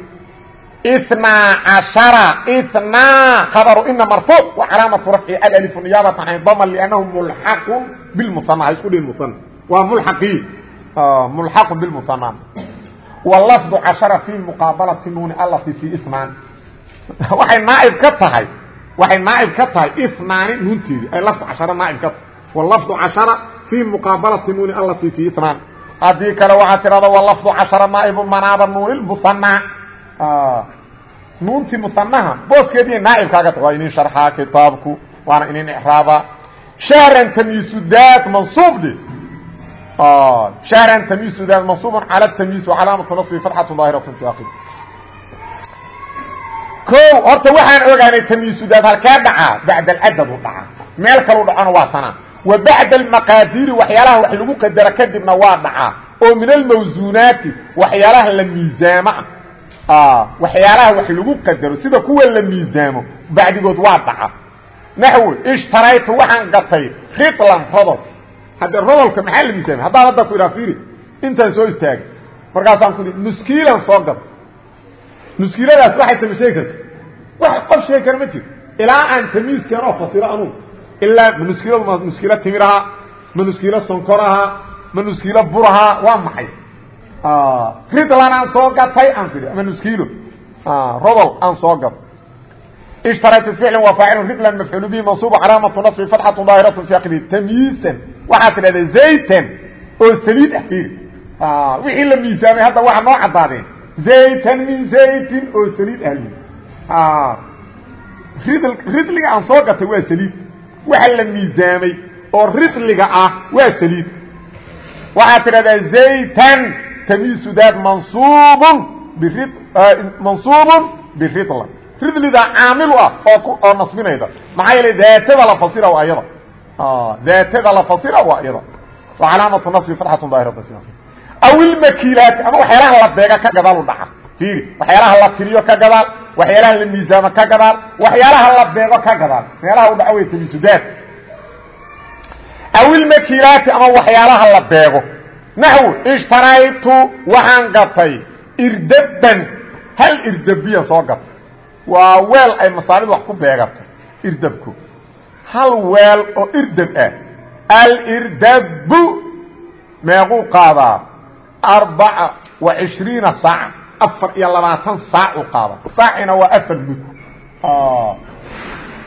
A: itnaa caشhara itnaa khabaru ina marfuuc wa calaamatu rafci alalifu niyaabatan can dama liannahu mulxaqu bilmuana ha isku dhihin muana waa mulaqi mulxaqu bilmuana walafdu cashara fi muqaabalati nuuni allafi fi isnaan waay naaib ka tahay waxay naaib ka tahay inaani nuunteedii ay lafdu cashara naaib ka tahay walafdu cashara fi muqaabalati nuuni allafi fi isnaan haddii kale waxaa tirahda walafdu cashara naa'ibu manaaba nuuni musanaa nuuntii musanaha booskeedii naaibkaaga waa inin sharxaa kitaabku waana inin ixraaba. Shahran tamyiisudaad mansuubdi shahran tamyiisudaad mansuubun cala tamyiis wacalaamatu nasbi fatxatu daahiratu fi aqib ko horta waxaan ogaanay tamyiisudaad halkee dhacaa bacda alcadad u dhacaa. Meel kalu dhacona waa tanaa wa bacda almaqaadiri waxyaalaha wax lagu qadaro kadibna waa dhacaa oo min almawsuunaati waxyaalaha la miisaamo ah waxyaalaha wax lagu qadaro sida kuwa la miisaamo bacdigood waa dhaca naxwi ishtaraytu waxaan gatay ritlan rodol hadde rodolka maxaa la miisaamay? Haddaan hadda ku idhaha fiiri intaan soo istaagay. Markaasaan ku nuskiilan soo gado nuskiiladaas waxay tami sheegi karta. Wax qof sheegi kara ma jiro. Ilaa aan tamiiskeenoo fasiro anugu ilaa manuskiladu ma nuskilo timiraha ma nuskilo sonkoraha ma nuskilo buraha waa maxay ridlan aan soo gatay aan tii ama nuskilo rodol aan soo gato ishtaraytu ficlan waa faacilun ridlan mafcuulu bihi mansuubu calaamatu nasbi fatxatu daahiratu fi aqbi tamyiisan waxaad tidhahda zaytan oo saliid ah fiiri wixii la miisaamay hadda waxa noo caddaadeen zaytan min zaytin oo saliid ah rid ridliga aan soo gatay waa saliid waxa la miisaamay oo ridliga ah waa saliid. Waxaad tidhahdaa zaytan tamiisudaad mansuubun birid mansuubun biridla ridlida caamilu ah oo oo nasbinayda. Maxaa yeelay daatada la fasira waa iyada. Daatada la fasira waa iyada. Wa calaamatu nasbi fatxatun daahirata fi aw ilmakiilaati ama waxyaalaha la beega ka gadaal u dhaca. Fiiri waxyaalaha la tiriyo ka gadaal waxyaalaha la miisaamo ka gadaal waxyaalaha la beego ka gadaal meelaha u dhaco way tamiisudaad aw ilmakiilaati ama waxyaalaha la beego. Naxw ishtaraytu waxaan gatay. Irdaban hal irdabiya soo gatay. Waa weel ay masaalidu wax ku beegato irdabku hal weel oo irdab ah. Alirdabu meequu qaadaa arbaca wa cishriina afar iyo labaatan saac u qaada saacina waa afar mud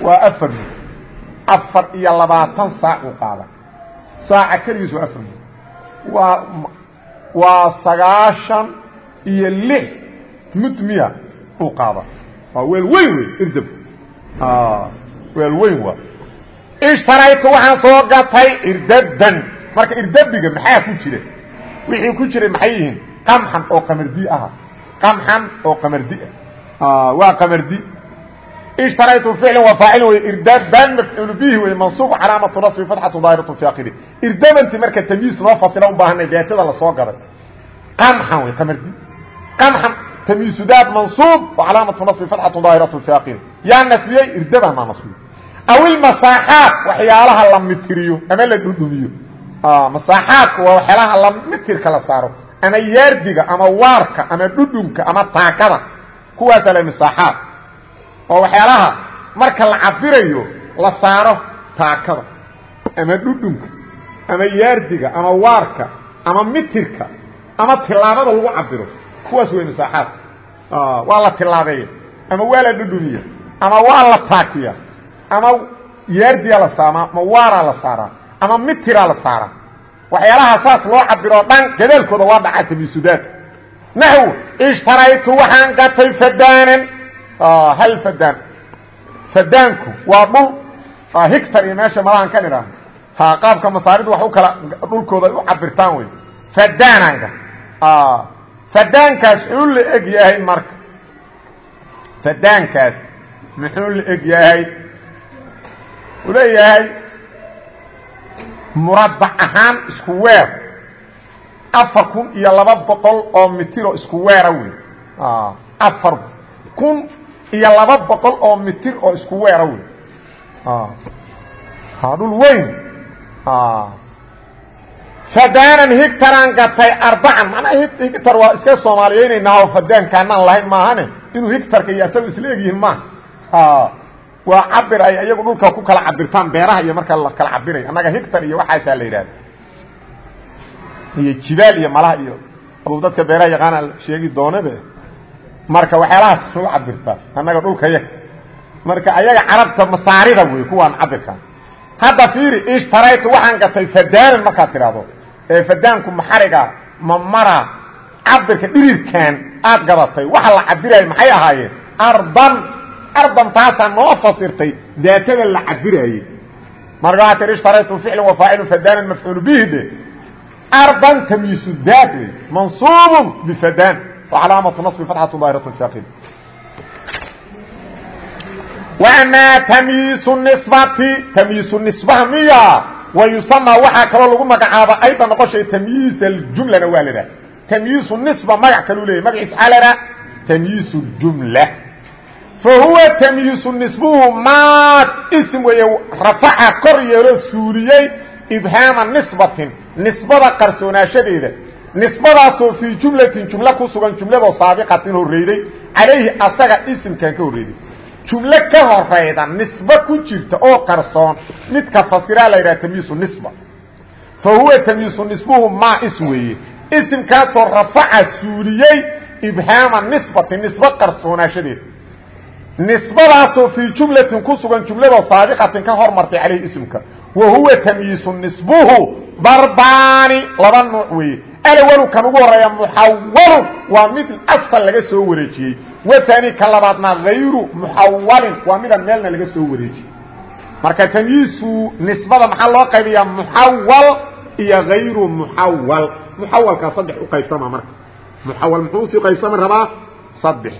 A: waa afar mud afar iyo labaatan saac u qaada saaca keligiis waa afar mud waa waa sagaashan iyo lix mud miya uu qaada waa weel weyn wey irdab weel weyn waa. Ishtaraytu waxaan soo gatay irdaban marka irdabiga maxaa ku jira? Wixii ku jiray maxay yihiin? Qamxan oo qamardi aha qamxan oo qamardi. Ah waa qamardi. Ishtaraytu ficlan waa faacil wey irdaban mafcuul bihi wey mansuub calaamatu nasbi fatxatu daahiratu fi akhiri irdabanti marka tamyiis noo fasila u baahanay daatada la soo gaday qamxan wey qamardi. Qamxan tamyiisudaad mansuub wa calaamatu nasbi fatxatu daahiratu fi akhiri yaa nasbiyey irdaban maa nasbiyey aw ilmasaaxaat waxyaalaha la mitiriyo ama la dhudhumiyo. Masaaxaadku waa waxyaalaha la mitirka la saaro ama yaardiga ama waarka ama dhudhunka ama taakada kuwaasa la masaaxaad oo waxyaalaha marka la cabirayo la saaro taakada ama dhudhunka ama yaardiga ama waarka ama mitirka ama tilaabada lagu cabiro kuwaas wey masaaxaad waa la tilaabeeya ama waa la dhudhumiya ama waa la taakiya ama yaardiyaa la saaraa ma waaraa la saaraa ama mitiraa la saaraa waxyaalaha saas loo cabiroo dhan gadaalkooda waa dhacaa tamisudaad naxw ishtaraytu waxaan gatay fadaanan hal fadaan. Fadaanku waa dhul hictar iyo meesha malahan ka nidhaahno ha qaabka masaaridu wax u kala dhulkooda u cabirtaan wey fadaananka fadaankaas muxuu la eg yahay marka. Fadaankaas muxuu la eg yahay? Uu leeyahay murabbac ahaan isku weer afar kun iyo laba boqol oo mitiro isku weera wey afar kun iyo laba boqol oo mitir oo isku weera wey dhul weyn. Fadaanan higtaraan gatay arbacan manaa higtar waa iska soomaaliyeynaynaa oo fadaankaanaan lahayn maahane? Inuu higtarka iyo asagu isla egyihiin maaha waa cabir ay iyagu dhulka ku kala cabirtaan beeraha iyo marka la kala cabirayo annaga higtar iyo waxaasaa la yidhahda iyo jibaal iyo malaha iyo aduu dadka beeraha yaqaana sheegi doonabe marka waxyaalahaas lagu cabirtaa annaga dhulka yaga marka ayaga carabta masaarida wey kuwaan cabirkaan hadda fiiri ishtaraytu waxaan gatay fadaanan markaad tidhaahdo. Ee fadaanku maxariga ma mara cabirka dhirirkan aad gadatay. Waxa la cabiraya maxay ahaayeen ardan ardan taasaa noo fasirtay daatada la cabiraayey marka waxaa tii ishtaraytu ficlan wa faacilu fadaanan mafcuul bihi de ardan tamyiisu daat wey mansuubun bifadaan wa calaamatu nasbi fatxatu daahiratu shaaqid wamaa tamyiisu nisbati tamyiisu nisbaha miya wa yusamaa waxaa kaloo lagu magacaaba ayda noqoshay tamyiis aljumlana waa ladhaha tamyiisu nisba magac kaluu leeyay magaciisa xaa ladhaha tamyiisu jumla fahuwa tamyiisu nisbuhu maad ism weeye rafaca kor yeelo suuliyey ibhaama nisbatin nisbada qarsoonaashadeeda nisbadaasoo fii jumlatin jumlo ku sugan jumladoo saabiqatin horreyday calayhi asaga isimkan ka horreyday jumlo ka horayda nisbo ku jirta oo qarsoon midka fasiraa la yidhaha tamyiisu nisba fa huwa tamyiisu nisbuhu maa ism weeye isimkaasoo rafaca suuliyey ibhaama nisbati nisbo qarsoonaashadeeda nisbadaasoo fii jumlatin ku sugan jumladoo saabiqatin ka hormartay calayhi isimka wa huwa tamyiisu nisbuhu darbaani laba nuuc weeye. Alwalu kan ugu horreeya muxawalun waa mid asal laga soo wareejiyey. Waani ka labaadna hayru muxawalin waa midaan meelna laga soo wareejiyey. Marka tamyiisu nisbada maxaa loo qaybiyaa? Muxawal iyo hayru muxawal muxawalkaa saddex u qaybsama marka. Muxawal muxuu u sii qaybsami rabaa? Saddex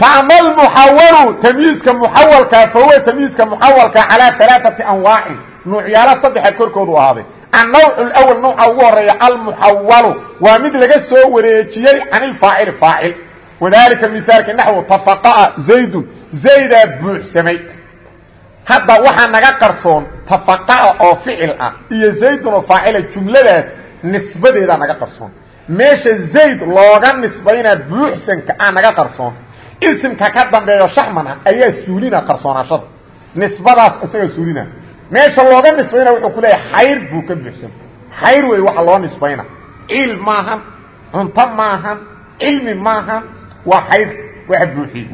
A: فأmا المحawل تmyiiزka محawلka fahuwa تmyiiزka محawلka عalى ثaلاثaةi أنواaع نوuعyaalo saddexa korkoodu ahaaday النوع الأول نوca ugu horeeya alمحawل waa mid laga soo wareejiyey can الفاacل فاacل وذalika مثaalka نaحو تفقأ زayd زaydaa buuxsamay hadda waxaa naga qarsoon تفقأ oo ficil ah iyo زaydun oo faacila jumladaas nisbadeedaa naga qarsoon meesha زayd looga nisbaynaa buuxsanka a naga qarsoon isimka ka dambeeyo shaxman ah ayaa suulina qarsoonaashada nisbadaas isaga suulina. Meesha looga nisbayna wuxuu ku leeyahay xayr buu ka buuxsan xayr wey waxa loo nisbayna. Ciil maahan cunto maahan cilmi maahan waa xayr waxa buuxiye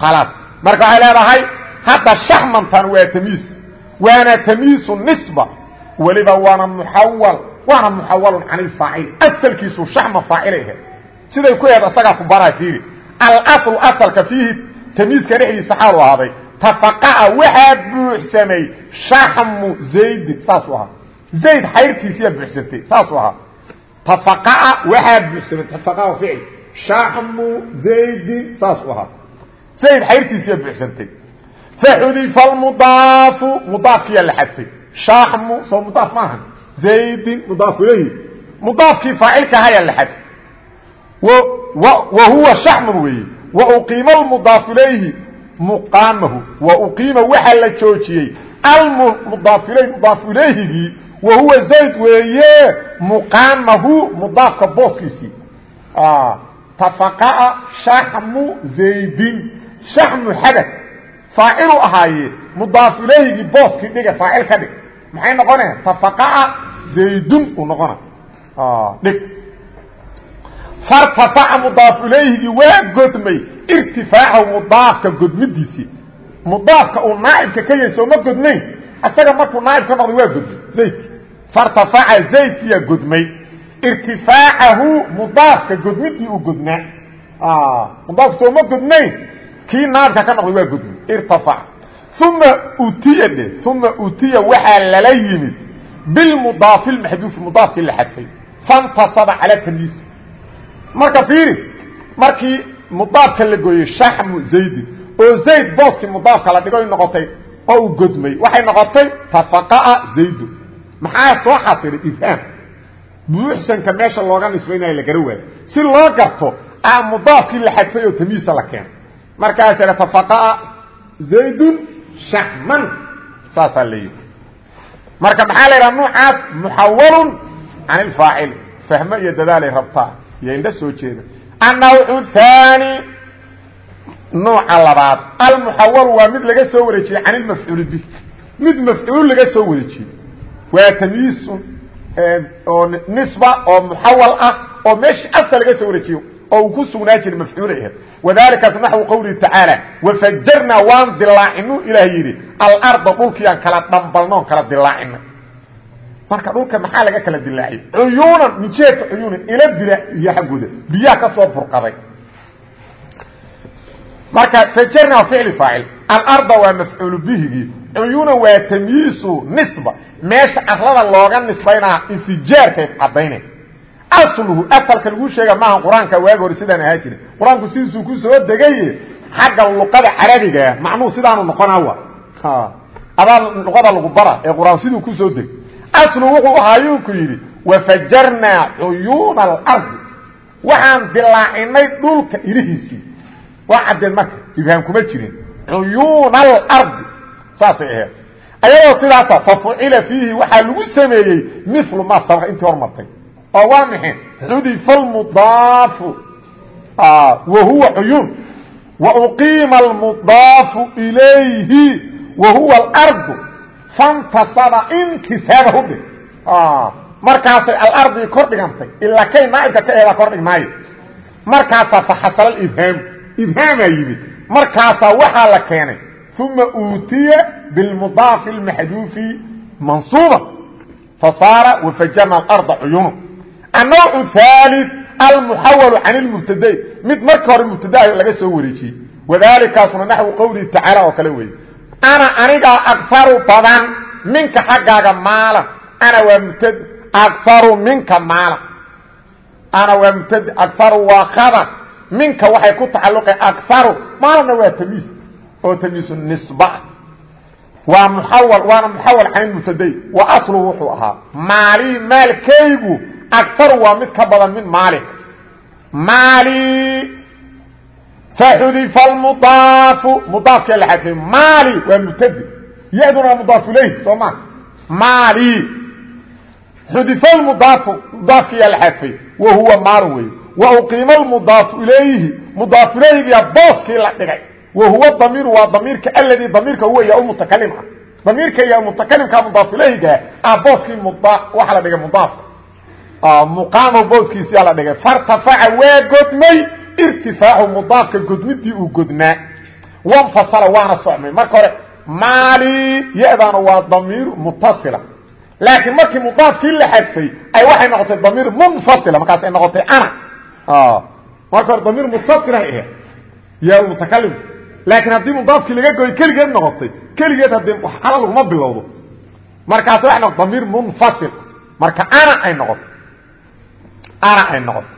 A: khalaas. Marka waxay leedahay hadda shaxmantan waa tamyiis waana tamyiisu nisba. Weliba waana muxawal waana muxawalun can ilfaacil asalkiisu shaxma faacilay ahayd siday ku aheed asagaa ku baraa fiiri alaslu asalka fiihi tamyiiska dhexdiisa xaalu ahaaday. Tafaqa'a waxaa buuxsamay shaxmu zaydin saasuu ahaa. Zayd xayrtiisiyaa buuxsantay saasuu ahaa. Tafaqa'a waxaa buuxsamay tafaqaa ficil shaxmu zaydin saasuu ahaa. Zayd xayrtiisiyaa buuxsantay faxudifa almudaafu mudaafkiyaa la xadfay. Shaxmu soo mudaaf maaha zaydin mudaaf ilayhi mudaafkii faacilka ahayaa la xadfay whuwa shaxmun weeye. Wauqiima almudaaf ilayhi muqaamahu. Wauqiima waxaa la joojiyey. Almudaaf ilayh mudaaf ilayhigii wa huwa zayd weeye muqaamahu mudaafka booskiisii tafaqa'a shaxmu zaydin. Shaxmu xadad faacilu ahaaye mudaaf ilayhigii booskii dhiga faacil ka dhig. Maxay noqonaya tafaqa'a zaydun uu noqona dhig fartafaca mudaaf ilayhigii waa godmay irtifaacahu mudaafka godmidiisii mudaafka uu naaibka ka yahay sooma godnayn isaga markuu naaib ka noqday waa godmay. Zaydki fartafaca zaydkiyaa godmay. Irtifaacahu mudaafka godmidii uu godnaa mudaafka sooma godnayn kii naaibka ka noqday waa godmay. Irtafaca uma utiya dhe uma utiya waxaa lala yimid bilmudaafi lmaxduufi mudaafkii la xadfay. Fantasaba cala tamyiis marka fiiri markii mudaafka la gooyey shaxmu zaydin oo zayd booskii mudaafka la dhigo noqotay oo uu waxay noqotay tafaqaa zaydu maxaa soo xasilay ifhaam. Buuxsanka meesha looga nisbaynayo la gara si loo garto a mudaafkii la xadfay oo tamyiisa la keenay markaasa tafaqaa zaydun shaxman saasaa marka maxaa la yidhaha? Nuucaas muxawalun can ilfaacil fahmo iyo iyo indho soo jeeda. Annawcu haani nooca labaad. Almuxawalu waa mid laga soo wareejiyey can ilmafcuuli bih. Mid mafcuul laga soo wareejiyey waa tamyiisun oo nisba oo muxawal ah oo meeshii asal laga soo wareejiyo oo uu ku sugnaa jiray mafcuulay ahayd. Wadalikaas naxwu qowlihi tacaala wafajarnaa waan dilaacinu ilaah yidhi. Alarda dhulkiiaan kala dhambalnoon kala dilaacinay marka dhulka maxaa laga kala dilaaciyey cuyuunan min jihati cuyuunan ila dila iyo xaggooda biyaha ka soo burqaday marka fajarna waa ficli faacil. Alarda waa mafcuulu bihigii cuyuunan waa tamyiisu nisba. Meesha arlada looga nisbaynaa infijaarkay caddaynay. Asluhu asalka lagu sheega maaha qur'aanka waagi hore sidaan ahaa jirin. Qur'aanku sidiisuu ku soo degaye xagga luqada carabigaa macnuhu sidaanu noqonaa wa adaa luqada lagu bara ee qur'aan siduu ku soo deg aslu wuxuu ahaayuu ku yidhi wafajarnaa cuyuuna alardi. Waxaan dilaacinay dhulka ilihiisii waa caddeen marka ibhaam kuma jirin. Cuyuuna alardi. Saasay ahayd. Ayadoo sidaasa fafucila fiihi waxaa lagu sameeyey milu ma sabqa intii hormartay oo waa maxay xudifa almudaafu. Wa huwa cuyuun. Wa uqiima almudaafu ilayhi wa huwa alardu fantasaba inkisaaba hudhig markaasay alardi kor dhigantay ilaa kay naaibka ka eedaa kordhig maayo markaasaa faxasala ibhaamu ibhaamaa yimid markaasaa waxaa la keenay uma uutiya bilmudaafi lmaxduufi mansuuba fasaara wafajana alarda cuyunu annoocu haali almuxawalu can ilmubtadayn mid marka hore mubtadayo laga soo wareejiyey wadaalikaasuna naxwu qowlihi tacaala oo kale weeye ana anigaa akaru badan minka xaggaaga maalan ana waa mubtad akaru minka maalan ana waa mubtad akaru waa khabar minka waxay ku tacalluqeen akaru maalanna waa tamiis oo tamiisu nisba. Waa muxawal waana muxawal can ilmubtadayn wa aslu wuxuu ahaa maalii maalkaygu akaru waa mid ka badan min maalik maali faxudifa almudaafu mudaafkee la xadfay maali waa mubtadi ya-duna waa mudaaf ilayh soo ma maali xudifa almudaafu mudaafkiyaa la xadfay wa huwa maalin wey wa uqiima almudaafu ilayhi mudaaf ilayhigiyaa booskii la dhigay wa huwa damiiru waa damiirka aladii damiirka huwa yaa mutakalim ah damiirka yaa mutakalimka mudaaf ilayhiga ah booskii waxaa la dhigay mudaafka muqaamo booskiisiyaa la dhigay fartafaca waa godmay irtifaacu mudaafka godmidii uu godnaa. Wanfasala waana socmay. Marka hore maali ya-daana waa damiir mutasila. Laakiin markii mudaafkii la xadfay ay waxay noqotay damiir munfasila. Markaas ay noqotay ana. Marka hore damiir mutasila ahayd. Yaa mutakalim laakiin haddii mudaafkii laga goy keligeed noqotay. Keligeed haddii xala laguma bilowdo. Markaas waxay noqotay damiir munfasil. Marka ana ay noqotay. Ana ay noqoto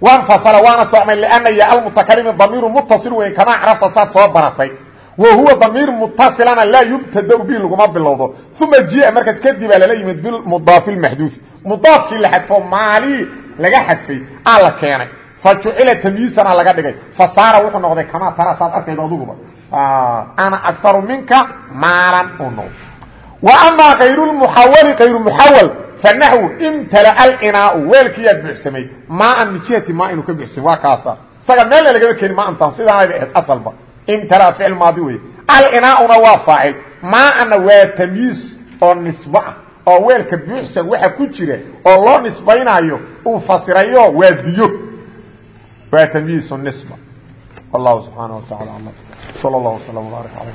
A: wanfasala waana socmay lana ya almutakalimi damiiru mutasil weyn kama carafta saad soo baratay. Wa huwa damiir mutasilana laa yubtada bihi laguma bilowdo. Uma jia markaas kadibaa lala yimid bilmudaafi lmaxduufi mudaafkii la xadfo maali laga xadfay aa la keenay. Fa jucila tamyiisana laga dhigay. Fa saara wuxuu noqday kamaa tara saad arkaydo aduguba ana akaru minka maalan uu noqdo wa amaa kayru lmuxawali kayru muxawal fanaxwu imtala alcinaau weelkiiyaa buuxsamay maaan min jihati maa inuu ka buuxsamay waa kaasa isaga meelna lagama keeni ma antaan sidaanayba ahayd asalba imtala ficil maadi wey alcinaauna waa faacil maaana waa tamyiis oo nisbo ah oo weelka buuxsan waxa ku jira oo loo nisbaynayo uu fasirayo waa biyo waa tamyiiz nisba wallahu subxaanaه wa taعala alam slى اllah وsلم وbaaرك عalى